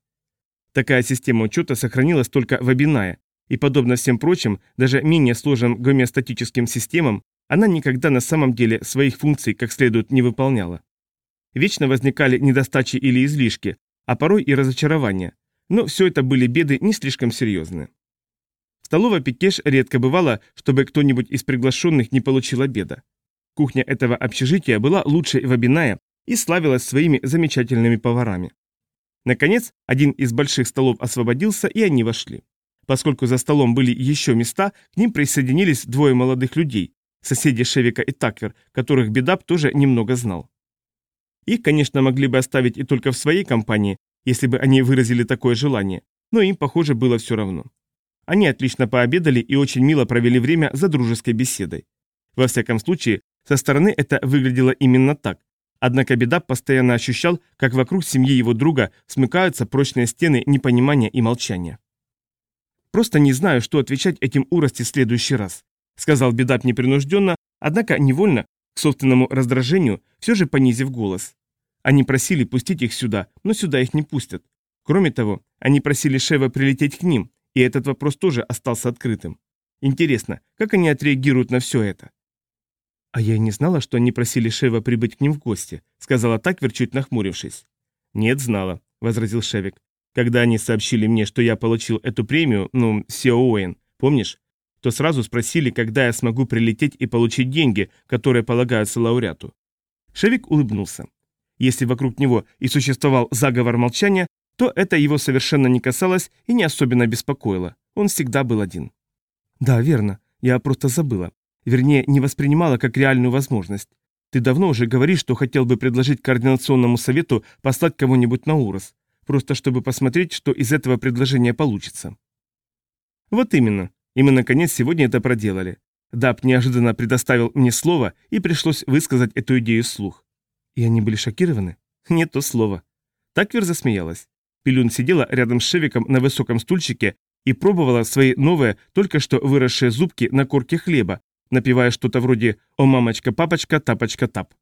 Такая система учета сохранилась только в Абинае, и, подобно всем прочим, даже менее сложным гомеостатическим системам, она никогда на самом деле своих функций как следует не выполняла. Вечно возникали недостачи или излишки, а порой и разочарования, но все это были беды не слишком серьезные. В столовой Пикеш редко бывало, чтобы кто-нибудь из приглашенных не получил обеда. Кухня этого общежития была лучшей в Абинае и славилась своими замечательными поварами. Наконец, один из больших столов освободился, и они вошли. Поскольку за столом были еще места, к ним присоединились двое молодых людей, соседи Шевика и Таквер, которых Бедап тоже немного знал. Их, конечно, могли бы оставить и только в своей компании, если бы они выразили такое желание, но им, похоже, было все равно. Они отлично пообедали и очень мило провели время за дружеской беседой. Во всяком случае, со стороны это выглядело именно так. Однако Бедап постоянно ощущал, как вокруг семьи его друга смыкаются прочные стены непонимания и молчания. «Просто не знаю, что отвечать этим урости в следующий раз», сказал Бедап непринужденно, однако невольно, к собственному раздражению, все же понизив голос. Они просили пустить их сюда, но сюда их не пустят. Кроме того, они просили Шева прилететь к ним, и этот вопрос тоже остался открытым. Интересно, как они отреагируют на все это? «А я не знала, что они просили Шева прибыть к ним в гости», сказала Таквер, чуть нахмурившись. «Нет, знала», — возразил Шевик. «Когда они сообщили мне, что я получил эту премию, ну, Сио помнишь, то сразу спросили, когда я смогу прилететь и получить деньги, которые полагаются лауреату. Шевик улыбнулся. Если вокруг него и существовал заговор молчания, то это его совершенно не касалось и не особенно беспокоило. Он всегда был один. «Да, верно. Я просто забыла. Вернее, не воспринимала как реальную возможность. Ты давно уже говоришь, что хотел бы предложить координационному совету послать кого-нибудь на Урос, просто чтобы посмотреть, что из этого предложения получится». «Вот именно. И мы, наконец, сегодня это проделали. Даб неожиданно предоставил мне слово, и пришлось высказать эту идею вслух. И они были шокированы? Не то слово. Таквер засмеялась. Пилюн сидела рядом с Шевиком на высоком стульчике и пробовала свои новые, только что выросшие зубки на корке хлеба, напевая что-то вроде «О, мамочка, папочка, тапочка, тап».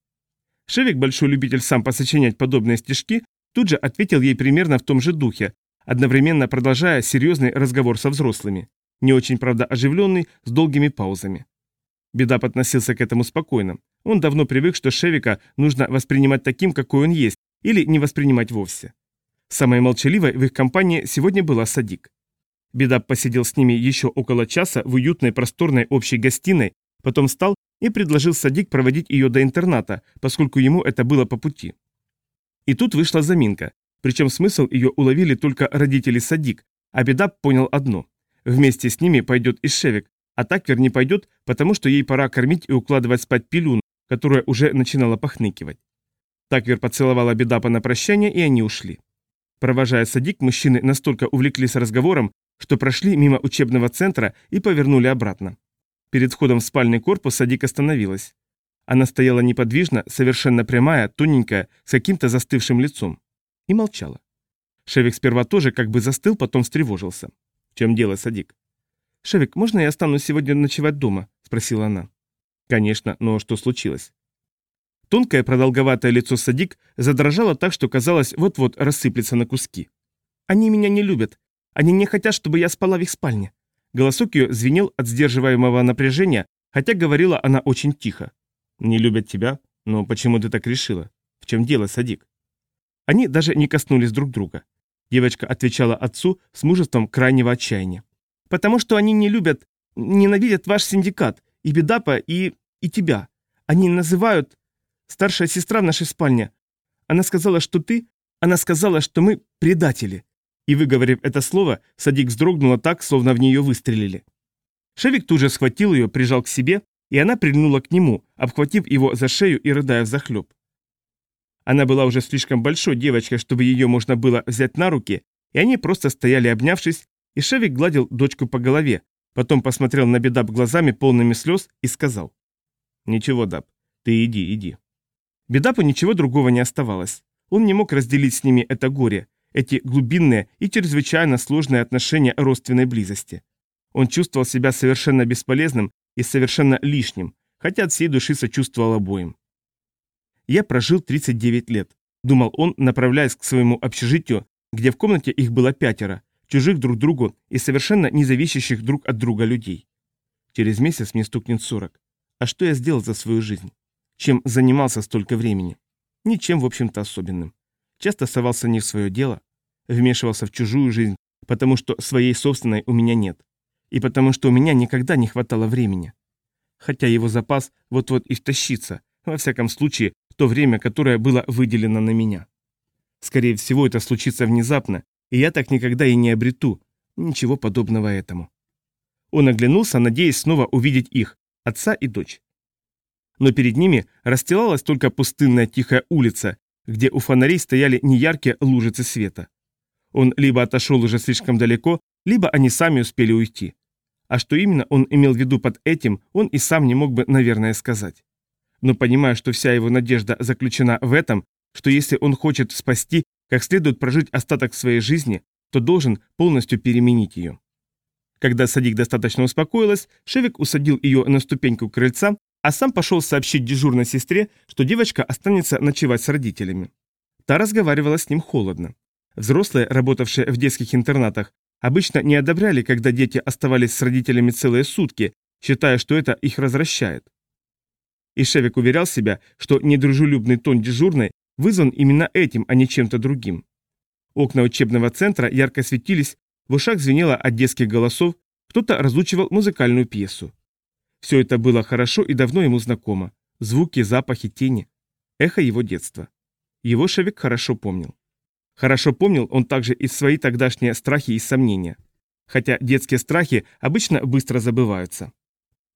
Шевик, большой любитель сам посочинять подобные стишки, тут же ответил ей примерно в том же духе, одновременно продолжая серьезный разговор со взрослыми, не очень, правда, оживленный, с долгими паузами. Беда относился к этому спокойно. Он давно привык, что Шевика нужно воспринимать таким, какой он есть, или не воспринимать вовсе. Самой молчаливой в их компании сегодня была Садик. Бедап посидел с ними еще около часа в уютной просторной общей гостиной, потом встал и предложил Садик проводить ее до интерната, поскольку ему это было по пути. И тут вышла заминка, причем смысл ее уловили только родители Садик, а Бедап понял одно. Вместе с ними пойдет и Шевик, а Таквер не пойдет, потому что ей пора кормить и укладывать спать пилюн, которая уже начинала похныкивать. Таквер поцеловала Бедапа на прощание, и они ушли. Провожая садик, мужчины настолько увлеклись разговором, что прошли мимо учебного центра и повернули обратно. Перед входом в спальный корпус садик остановилась. Она стояла неподвижно, совершенно прямая, тоненькая, с каким-то застывшим лицом. И молчала. Шевик сперва тоже как бы застыл, потом встревожился. «В чем дело, садик?» «Шевик, можно я останусь сегодня ночевать дома?» – спросила она. «Конечно, но что случилось?» Тонкое продолговатое лицо Садик задрожало так, что казалось, вот-вот рассыплется на куски. «Они меня не любят. Они не хотят, чтобы я спала в их спальне». Голосок ее звенел от сдерживаемого напряжения, хотя говорила она очень тихо. «Не любят тебя? Но почему ты так решила? В чем дело, Садик?» Они даже не коснулись друг друга. Девочка отвечала отцу с мужеством крайнего отчаяния. «Потому что они не любят, ненавидят ваш синдикат, и Бедапа, и... и тебя. Они называют старшая сестра в нашей спальне. Она сказала, что ты... Она сказала, что мы предатели». И выговорив это слово, Садик вздрогнула так, словно в нее выстрелили. Шевик тут же схватил ее, прижал к себе, и она прильнула к нему, обхватив его за шею и рыдая взахлеб. Она была уже слишком большой девочкой, чтобы ее можно было взять на руки, и они просто стояли обнявшись, и Шевик гладил дочку по голове, потом посмотрел на Бедап глазами полными слез и сказал. «Ничего, Даб, ты иди, иди». Бедапу ничего другого не оставалось. Он не мог разделить с ними это горе, эти глубинные и чрезвычайно сложные отношения родственной близости. Он чувствовал себя совершенно бесполезным и совершенно лишним, хотя от всей души сочувствовал обоим. «Я прожил 39 лет», — думал он, направляясь к своему общежитию, где в комнате их было пятеро, чужих друг другу и совершенно независящих друг от друга людей. Через месяц мне стукнет 40. А что я сделал за свою жизнь? чем занимался столько времени. Ничем, в общем-то, особенным. Часто совался не в свое дело, вмешивался в чужую жизнь, потому что своей собственной у меня нет. И потому что у меня никогда не хватало времени. Хотя его запас вот-вот истощится, во всяком случае, то время, которое было выделено на меня. Скорее всего, это случится внезапно, и я так никогда и не обрету. Ничего подобного этому. Он оглянулся, надеясь снова увидеть их, отца и дочь но перед ними расстилалась только пустынная тихая улица, где у фонарей стояли неяркие лужицы света. Он либо отошел уже слишком далеко, либо они сами успели уйти. А что именно он имел в виду под этим, он и сам не мог бы, наверное, сказать. Но понимая, что вся его надежда заключена в этом, что если он хочет спасти, как следует прожить остаток своей жизни, то должен полностью переменить ее. Когда Садик достаточно успокоилась, Шевик усадил ее на ступеньку крыльца а сам пошел сообщить дежурной сестре, что девочка останется ночевать с родителями. Та разговаривала с ним холодно. Взрослые, работавшие в детских интернатах, обычно не одобряли, когда дети оставались с родителями целые сутки, считая, что это их развращает. И Шевик уверял себя, что недружелюбный тон дежурной вызван именно этим, а не чем-то другим. Окна учебного центра ярко светились, в ушах звенело от детских голосов, кто-то разучивал музыкальную пьесу. Все это было хорошо и давно ему знакомо. Звуки, запахи, тени. Эхо его детства. Его Шевик хорошо помнил. Хорошо помнил он также и свои тогдашние страхи и сомнения. Хотя детские страхи обычно быстро забываются.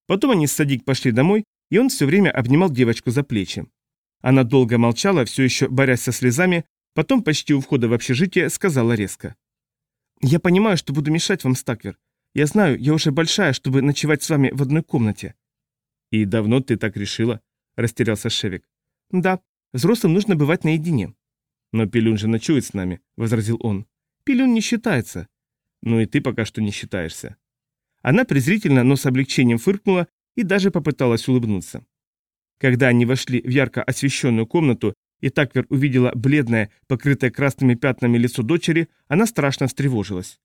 Потом они с Садик пошли домой, и он все время обнимал девочку за плечи. Она долго молчала, все еще борясь со слезами, потом почти у входа в общежитие сказала резко. «Я понимаю, что буду мешать вам, Стаквер. Я знаю, я уже большая, чтобы ночевать с вами в одной комнате». «И давно ты так решила?» – растерялся Шевик. «Да, взрослым нужно бывать наедине». «Но Пилюн же ночует с нами», – возразил он. «Пилюн не считается». «Ну и ты пока что не считаешься». Она презрительно, но с облегчением фыркнула и даже попыталась улыбнуться. Когда они вошли в ярко освещенную комнату, и Таквер увидела бледное, покрытое красными пятнами лицо дочери, она страшно встревожилась.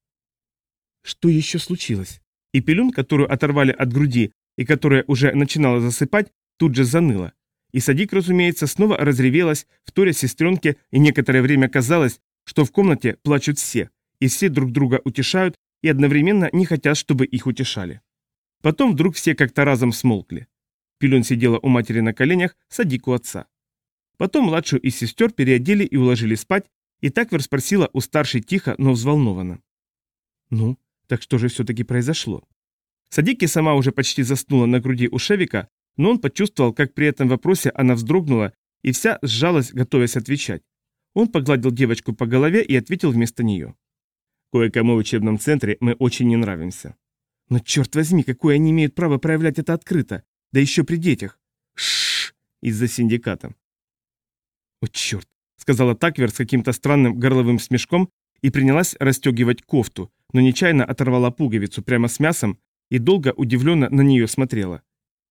Что еще случилось? И пелюн, которую оторвали от груди и которая уже начинала засыпать, тут же заныла. И Садик, разумеется, снова разревелась, вторя сестренке, и некоторое время казалось, что в комнате плачут все, и все друг друга утешают и одновременно не хотят, чтобы их утешали. Потом вдруг все как-то разом смолкли. Пилюн сидела у матери на коленях, Садик у отца. Потом младшую из сестер переодели и уложили спать, и Таквер спросила у старшей тихо, но взволнованно. «Ну, так что же все-таки произошло?» Садики сама уже почти заснула на груди у Шевика, но он почувствовал, как при этом вопросе она вздрогнула и вся сжалась, готовясь отвечать. Он погладил девочку по голове и ответил вместо нее. «Кое-кому в учебном центре мы очень не нравимся». «Но черт возьми, какое они имеют право проявлять это открыто, да еще при детях?» «Шшш!» из-за синдиката. «О, черт!» — сказала Таквер с каким-то странным горловым смешком и принялась расстегивать кофту, но нечаянно оторвала пуговицу прямо с мясом и долго удивленно на нее смотрела.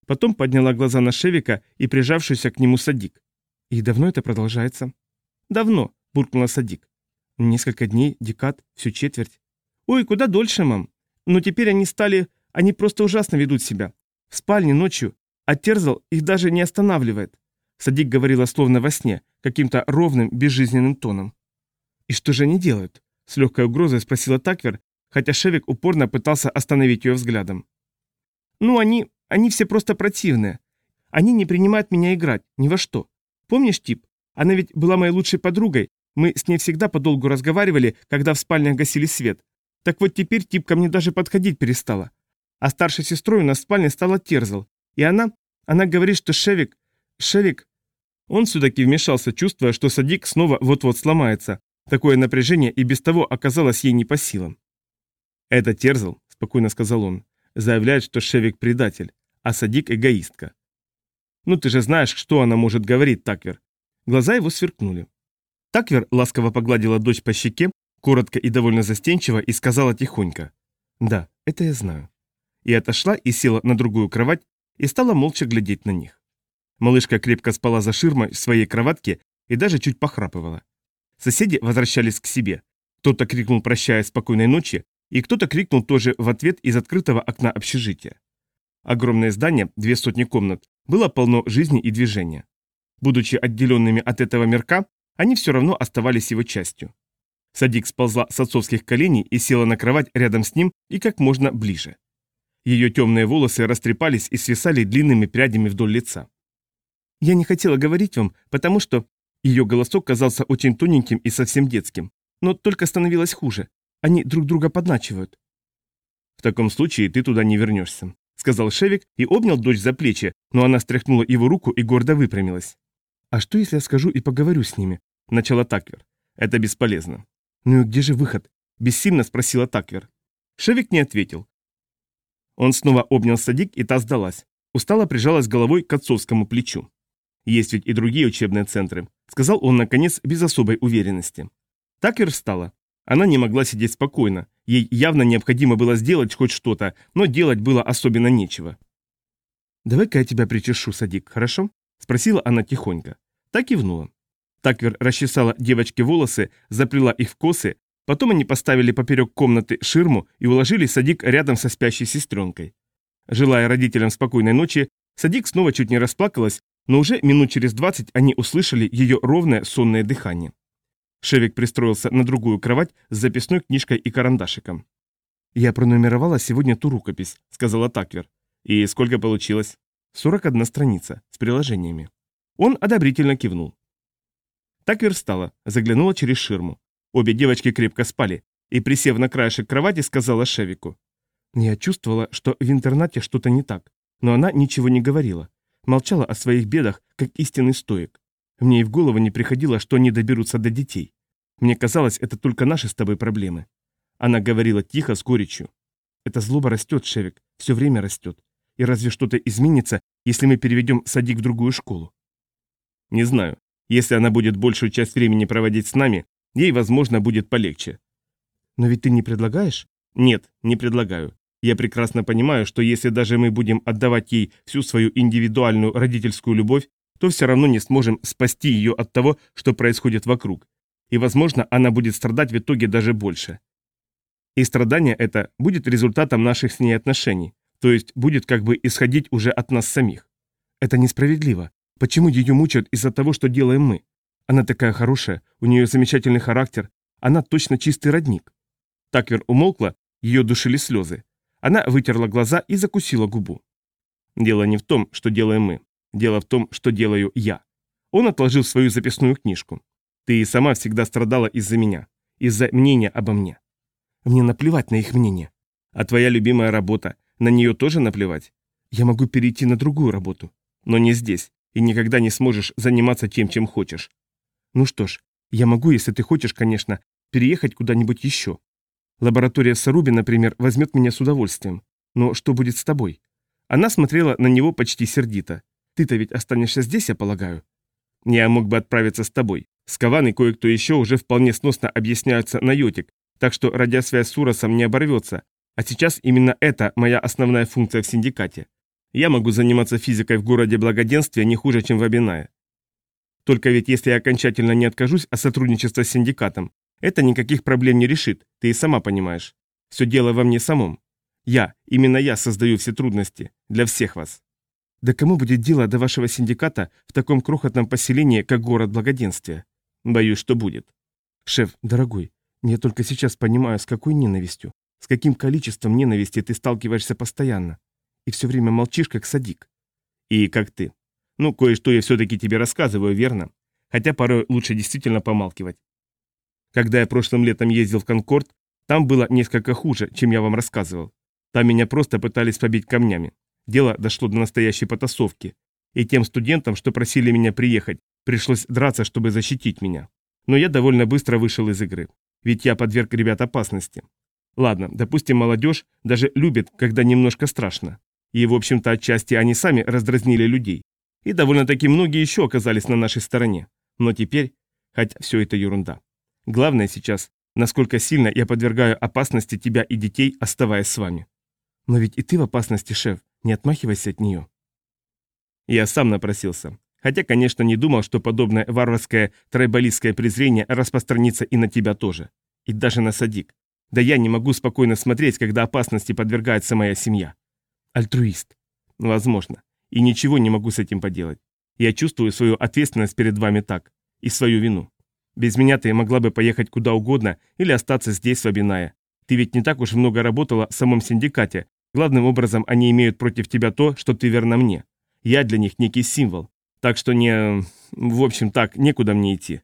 Потом подняла глаза на Шевика и прижавшуюся к нему Садик. «И давно это продолжается?» «Давно», — буркнула Садик. «Несколько дней, декад, всю четверть». «Ой, куда дольше, мам? Но теперь они стали... Они просто ужасно ведут себя. В спальне ночью. Оттерзал их даже не останавливает. Садик говорила словно во сне, каким-то ровным, безжизненным тоном. «И что же они делают?» – с легкой угрозой спросила Таквер, хотя Шевик упорно пытался остановить ее взглядом. «Ну, они... они все просто противные. Они не принимают меня играть, ни во что. Помнишь, Тип? Она ведь была моей лучшей подругой, мы с ней всегда подолгу разговаривали, когда в спальнях гасили свет. Так вот теперь Тип ко мне даже подходить перестала. А старшей сестрой у нас в спальне стала Терзал, и она... она говорит, что Шевик... Шевик... Он все-таки вмешался, чувствуя, что Садик снова вот-вот сломается. Такое напряжение и без того оказалось ей не по силам. «Это Терзал», — спокойно сказал он, — заявляет, что Шевик предатель, а Садик эгоистка. «Ну ты же знаешь, что она может говорить, Таквер». Глаза его сверкнули. Таквер ласково погладила дочь по щеке, коротко и довольно застенчиво, и сказала тихонько. «Да, это я знаю». И отошла и села на другую кровать, и стала молча глядеть на них. Малышка крепко спала за ширмой в своей кроватке и даже чуть похрапывала. Соседи возвращались к себе. Кто-то крикнул «прощая спокойной ночи», и кто-то крикнул тоже в ответ из открытого окна общежития. Огромное здание, две сотни комнат, было полно жизни и движения. Будучи отделенными от этого мирка, они все равно оставались его частью. Садик сползла с отцовских коленей и села на кровать рядом с ним и как можно ближе. Ее темные волосы растрепались и свисали длинными прядями вдоль лица. Я не хотела говорить вам, потому что... Ее голосок казался очень тоненьким и совсем детским. Но только становилось хуже. Они друг друга подначивают. В таком случае ты туда не вернешься, сказал Шевик и обнял дочь за плечи, но она стряхнула его руку и гордо выпрямилась. А что, если я скажу и поговорю с ними? Начала Таквер. Это бесполезно. Ну и где же выход? Бессильно спросила Таквер. Шевик не ответил. Он снова обнял Садик, и та сдалась. Устало прижалась головой к отцовскому плечу. Есть ведь и другие учебные центры, сказал он наконец без особой уверенности. Такер встала. Она не могла сидеть спокойно. Ей явно необходимо было сделать хоть что-то, но делать было особенно нечего. «Давай-ка я тебя причешу, Садик, хорошо?» – спросила она тихонько. Так кивнула. Таквер расчесала девочке волосы, заплела их в косы, потом они поставили поперек комнаты ширму и уложили Садик рядом со спящей сестренкой. Желая родителям спокойной ночи, Садик снова чуть не расплакалась, но уже минут через двадцать они услышали ее ровное сонное дыхание. Шевик пристроился на другую кровать с записной книжкой и карандашиком. «Я пронумеровала сегодня ту рукопись», — сказала Таквер. «И сколько получилось?» «41 страница, с приложениями». Он одобрительно кивнул. Таквер встала, заглянула через ширму. Обе девочки крепко спали, и, присев на краешек кровати, сказала Шевику. «Я чувствовала, что в интернате что-то не так, но она ничего не говорила. Молчала о своих бедах, как истинный стоик. Мне и в голову не приходило, что они доберутся до детей. Мне казалось, это только наши с тобой проблемы. Она говорила тихо, с горечью. Эта злоба растет, Шевик, все время растет. И разве что-то изменится, если мы переведем садик в другую школу? Не знаю. Если она будет большую часть времени проводить с нами, ей, возможно, будет полегче. Но ведь ты не предлагаешь? Нет, не предлагаю. Я прекрасно понимаю, что если даже мы будем отдавать ей всю свою индивидуальную родительскую любовь, то все равно не сможем спасти ее от того, что происходит вокруг. И, возможно, она будет страдать в итоге даже больше. И страдание это будет результатом наших с ней отношений, то есть будет как бы исходить уже от нас самих. Это несправедливо. Почему ее мучают из-за того, что делаем мы? Она такая хорошая, у нее замечательный характер, она точно чистый родник. Таквер умолкла, ее душили слезы. Она вытерла глаза и закусила губу. Дело не в том, что делаем мы. Дело в том, что делаю я. Он отложил свою записную книжку. Ты и сама всегда страдала из-за меня. Из-за мнения обо мне. Мне наплевать на их мнение. А твоя любимая работа, на нее тоже наплевать? Я могу перейти на другую работу. Но не здесь. И никогда не сможешь заниматься тем, чем хочешь. Ну что ж, я могу, если ты хочешь, конечно, переехать куда-нибудь еще. Лаборатория Саруби, например, возьмет меня с удовольствием. Но что будет с тобой? Она смотрела на него почти сердито. Ты-то ведь останешься здесь, я полагаю. Я мог бы отправиться с тобой. С и кое-кто еще уже вполне сносно объясняются на йотик, так что радиосвязь с Уросом не оборвется. А сейчас именно это моя основная функция в синдикате. Я могу заниматься физикой в городе благоденствия не хуже, чем в Абинае. Только ведь если я окончательно не откажусь от сотрудничества с синдикатом, это никаких проблем не решит, ты и сама понимаешь. Все дело во мне самом. Я, именно я создаю все трудности. Для всех вас. Да кому будет дело до вашего синдиката в таком крохотном поселении, как город благоденствия? Боюсь, что будет. Шеф, дорогой, я только сейчас понимаю, с какой ненавистью, с каким количеством ненависти ты сталкиваешься постоянно. И все время молчишь, как садик. И как ты. Ну, кое-что я все-таки тебе рассказываю, верно? Хотя порой лучше действительно помалкивать. Когда я прошлым летом ездил в Конкорд, там было несколько хуже, чем я вам рассказывал. Там меня просто пытались побить камнями. Дело дошло до настоящей потасовки. И тем студентам, что просили меня приехать, пришлось драться, чтобы защитить меня. Но я довольно быстро вышел из игры. Ведь я подверг ребят опасности. Ладно, допустим, молодежь даже любит, когда немножко страшно. И, в общем-то, отчасти они сами раздразнили людей. И довольно-таки многие еще оказались на нашей стороне. Но теперь, хотя все это ерунда. Главное сейчас, насколько сильно я подвергаю опасности тебя и детей, оставаясь с вами. Но ведь и ты в опасности, шеф. Не отмахивайся от нее. Я сам напросился. Хотя, конечно, не думал, что подобное варварское трайбалистское презрение распространится и на тебя тоже. И даже на Садик. Да я не могу спокойно смотреть, когда опасности подвергается моя семья. Альтруист. Возможно. И ничего не могу с этим поделать. Я чувствую свою ответственность перед вами так. И свою вину. Без меня ты могла бы поехать куда угодно или остаться здесь, в Абинае. Ты ведь не так уж много работала в самом синдикате, Главным образом, они имеют против тебя то, что ты верна мне. Я для них некий символ. Так что не... В общем, так, некуда мне идти.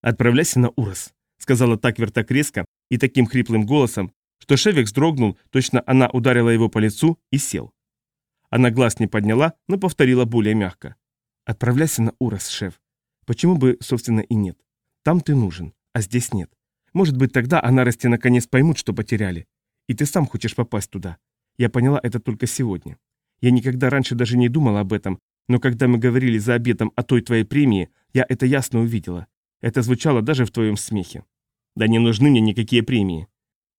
Отправляйся на Урос, сказала Таквер так резко и таким хриплым голосом, что Шевик вздрогнул, точно она ударила его по лицу и сел. Она глаз не подняла, но повторила более мягко. «Отправляйся на Урос, шеф. Почему бы, собственно, и нет? Там ты нужен, а здесь нет. Может быть, тогда Анарости наконец поймут, что потеряли. И ты сам хочешь попасть туда. Я поняла это только сегодня. Я никогда раньше даже не думала об этом, но когда мы говорили за обедом о той твоей премии, я это ясно увидела. Это звучало даже в твоем смехе. Да не нужны мне никакие премии.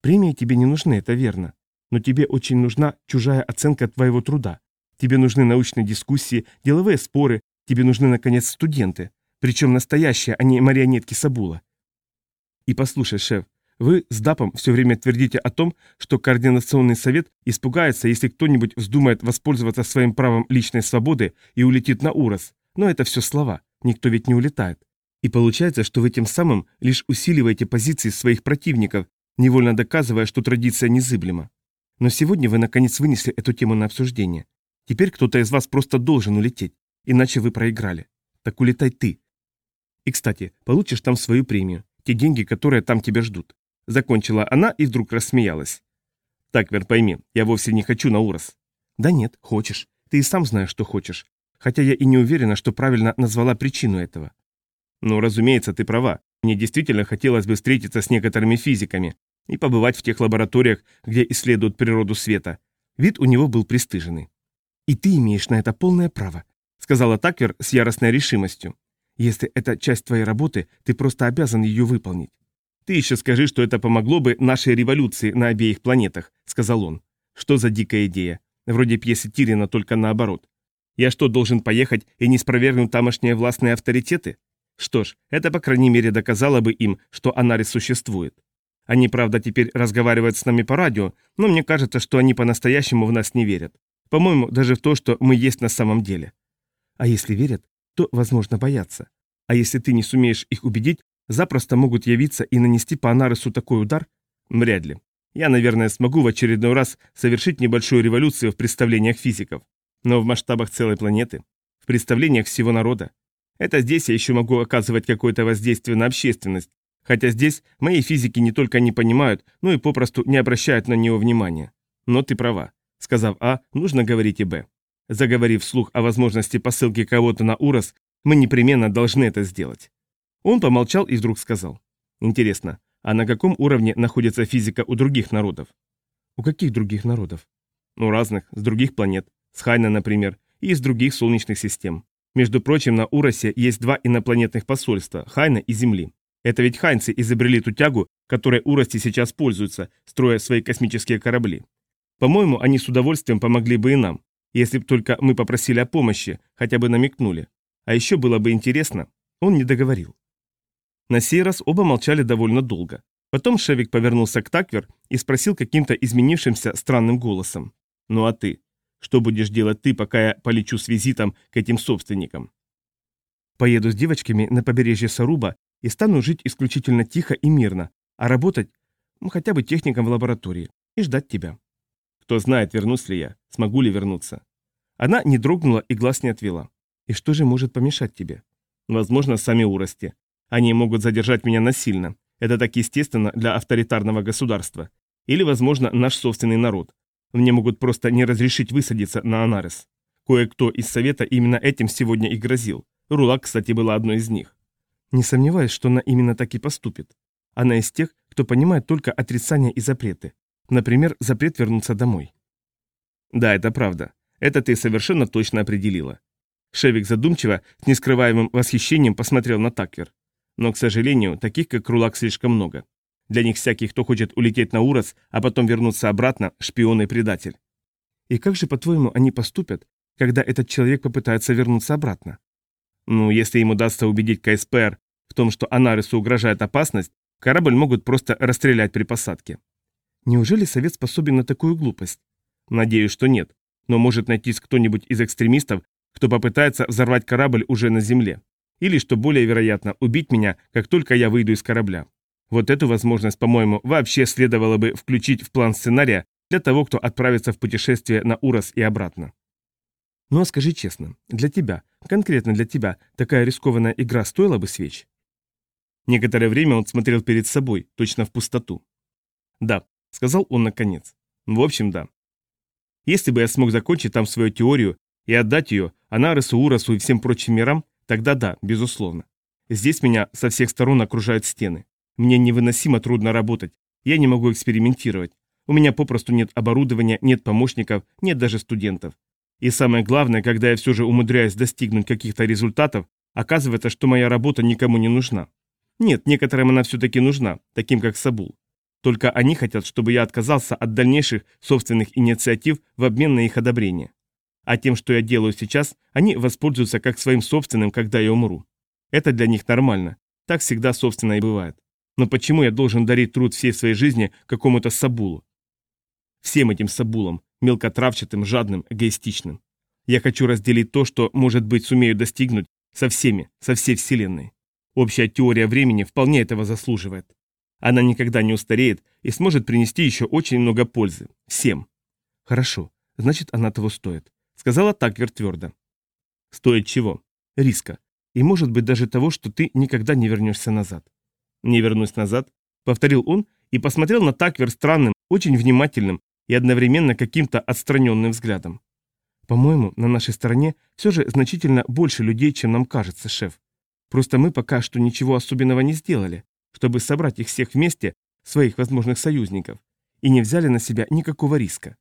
Премии тебе не нужны, это верно. Но тебе очень нужна чужая оценка твоего труда. Тебе нужны научные дискуссии, деловые споры, тебе нужны, наконец, студенты. Причем настоящие, а не марионетки Сабула. И послушай, шеф, вы с ДАПом все время твердите о том, что Координационный совет испугается, если кто-нибудь вздумает воспользоваться своим правом личной свободы и улетит на Урос. Но это все слова, никто ведь не улетает. И получается, что вы тем самым лишь усиливаете позиции своих противников, невольно доказывая, что традиция незыблема. Но сегодня вы наконец вынесли эту тему на обсуждение. Теперь кто-то из вас просто должен улететь, иначе вы проиграли. Так улетай ты. И, кстати, получишь там свою премию, те деньги, которые там тебя ждут. Закончила она и вдруг рассмеялась. Так, Вер, пойми, я вовсе не хочу на Урос. Да нет, хочешь. Ты и сам знаешь, что хочешь. Хотя я и не уверена, что правильно назвала причину этого. Ну, разумеется, ты права. Мне действительно хотелось бы встретиться с некоторыми физиками и побывать в тех лабораториях, где исследуют природу света. Вид у него был пристыженный. «И ты имеешь на это полное право», — сказала Таквер с яростной решимостью. «Если это часть твоей работы, ты просто обязан ее выполнить». «Ты еще скажи, что это помогло бы нашей революции на обеих планетах», — сказал он. «Что за дикая идея? Вроде пьесы Тирина, только наоборот. Я что, должен поехать и не спровергнуть тамошние властные авторитеты? Что ж, это по крайней мере доказало бы им, что Анарис существует. Они, правда, теперь разговаривают с нами по радио, но мне кажется, что они по-настоящему в нас не верят. По-моему, даже в то, что мы есть на самом деле. А если верят, то, возможно, боятся. А если ты не сумеешь их убедить, запросто могут явиться и нанести по Анарису такой удар? Вряд ли. Я, наверное, смогу в очередной раз совершить небольшую революцию в представлениях физиков. Но в масштабах целой планеты, в представлениях всего народа. Это здесь я еще могу оказывать какое-то воздействие на общественность, хотя здесь мои физики не только не понимают, но и попросту не обращают на него внимания. Но ты права. Сказав А, нужно говорить и Б. Заговорив вслух о возможности посылки кого-то на Урос, мы непременно должны это сделать. Он помолчал и вдруг сказал. Интересно, а на каком уровне находится физика у других народов? У каких других народов? Ну, разных, с других планет, с Хайна, например, и из других солнечных систем. Между прочим, на Уросе есть два инопланетных посольства – Хайна и Земли. Это ведь хайнцы изобрели ту тягу, которой Урости сейчас пользуются, строя свои космические корабли. По-моему, они с удовольствием помогли бы и нам, если бы только мы попросили о помощи, хотя бы намекнули. А еще было бы интересно, он не договорил. На сей раз оба молчали довольно долго. Потом Шевик повернулся к Таквер и спросил каким-то изменившимся странным голосом. «Ну а ты? Что будешь делать ты, пока я полечу с визитом к этим собственникам? Поеду с девочками на побережье Саруба и стану жить исключительно тихо и мирно, а работать ну, хотя бы техником в лаборатории и ждать тебя. Кто знает, вернусь ли я, смогу ли вернуться. Она не дрогнула и глаз не отвела. И что же может помешать тебе? Возможно, сами урости. Они могут задержать меня насильно. Это так естественно для авторитарного государства. Или, возможно, наш собственный народ. Мне могут просто не разрешить высадиться на Анарес. Кое-кто из Совета именно этим сегодня и грозил. Рулак, кстати, была одной из них. Не сомневаюсь, что она именно так и поступит. Она из тех, кто понимает только отрицание и запреты. Например, запрет вернуться домой. Да, это правда. Это ты совершенно точно определила. Шевик задумчиво, с нескрываемым восхищением посмотрел на Таквер. Но, к сожалению, таких, как Рулак, слишком много. Для них всякий, кто хочет улететь на Урос, а потом вернуться обратно, шпион и предатель. И как же, по-твоему, они поступят, когда этот человек попытается вернуться обратно? Ну, если им удастся убедить КСПР в том, что Анарису угрожает опасность, корабль могут просто расстрелять при посадке. Неужели Совет способен на такую глупость? Надеюсь, что нет. Но может найтись кто-нибудь из экстремистов, кто попытается взорвать корабль уже на земле. Или, что более вероятно, убить меня, как только я выйду из корабля. Вот эту возможность, по-моему, вообще следовало бы включить в план сценария для того, кто отправится в путешествие на Урос и обратно. Ну а скажи честно, для тебя, конкретно для тебя, такая рискованная игра стоила бы свеч? Некоторое время он смотрел перед собой, точно в пустоту. Да, сказал он наконец. В общем, да. Если бы я смог закончить там свою теорию и отдать ее Анаресу, Уросу и всем прочим мирам, тогда да, безусловно. Здесь меня со всех сторон окружают стены. Мне невыносимо трудно работать. Я не могу экспериментировать. У меня попросту нет оборудования, нет помощников, нет даже студентов. И самое главное, когда я все же умудряюсь достигнуть каких-то результатов, оказывается, что моя работа никому не нужна. Нет, некоторым она все-таки нужна, таким как Сабул. Только они хотят, чтобы я отказался от дальнейших собственных инициатив в обмен на их одобрение. А тем, что я делаю сейчас, они воспользуются как своим собственным, когда я умру. Это для них нормально. Так всегда, собственно, и бывает. Но почему я должен дарить труд всей своей жизни какому-то Сабулу? Всем этим Сабулам, мелкотравчатым, жадным, эгоистичным. Я хочу разделить то, что, может быть, сумею достигнуть со всеми, со всей Вселенной. Общая теория времени вполне этого заслуживает. Она никогда не устареет и сможет принести еще очень много пользы. Всем. Хорошо, значит, она того стоит, сказала Таквер твердо. Стоит чего? Риска. И может быть даже того, что ты никогда не вернешься назад. Не вернусь назад, повторил он и посмотрел на Таквер странным, очень внимательным и одновременно каким-то отстраненным взглядом. По-моему, на нашей стороне все же значительно больше людей, чем нам кажется, шеф. Просто мы пока что ничего особенного не сделали, чтобы собрать их всех вместе, своих возможных союзников, и не взяли на себя никакого риска.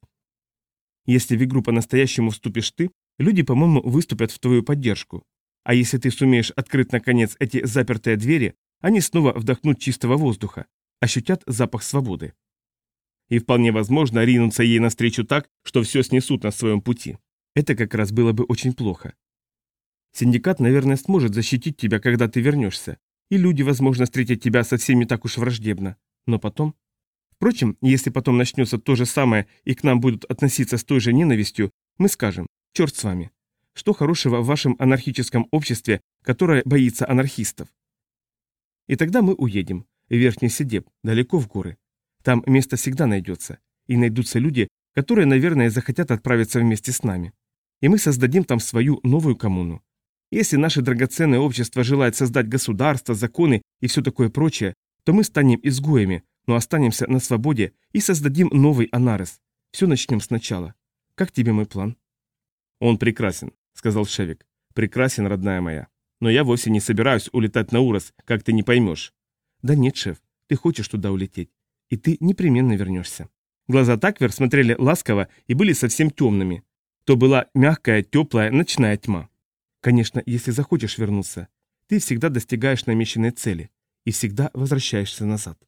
Если в игру по-настоящему вступишь ты, люди, по-моему, выступят в твою поддержку. А если ты сумеешь открыть, наконец, эти запертые двери, они снова вдохнут чистого воздуха, ощутят запах свободы. И вполне возможно ринуться ей навстречу так, что все снесут на своем пути. Это как раз было бы очень плохо. Синдикат, наверное, сможет защитить тебя, когда ты вернешься, и люди, возможно, встретят тебя совсем не так уж враждебно. Но потом... Впрочем, если потом начнется то же самое и к нам будут относиться с той же ненавистью, мы скажем, черт с вами. Что хорошего в вашем анархическом обществе, которое боится анархистов? И тогда мы уедем, в Верхний Седеп, далеко в горы. Там место всегда найдется, и найдутся люди, которые, наверное, захотят отправиться вместе с нами. И мы создадим там свою новую коммуну. Если наше драгоценное общество желает создать государство, законы и все такое прочее, то мы станем изгоями, но останемся на свободе и создадим новый Анарес. Все начнем сначала. Как тебе мой план? Он прекрасен, сказал Шевик. Прекрасен, родная моя. Но я вовсе не собираюсь улетать на Урос, как ты не поймешь. Да нет, шеф, ты хочешь туда улететь. И ты непременно вернешься. Глаза Таквер смотрели ласково и были совсем темными. То была мягкая, теплая ночная тьма. Конечно, если захочешь вернуться, ты всегда достигаешь намеченной цели и всегда возвращаешься назад.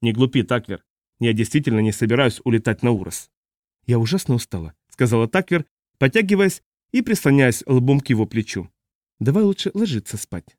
Не глупи, Таквер. Я действительно не собираюсь улетать на Урос. Я ужасно устала, сказала Таквер, потягиваясь и прислоняясь лбом к его плечу. Давай лучше ложиться спать.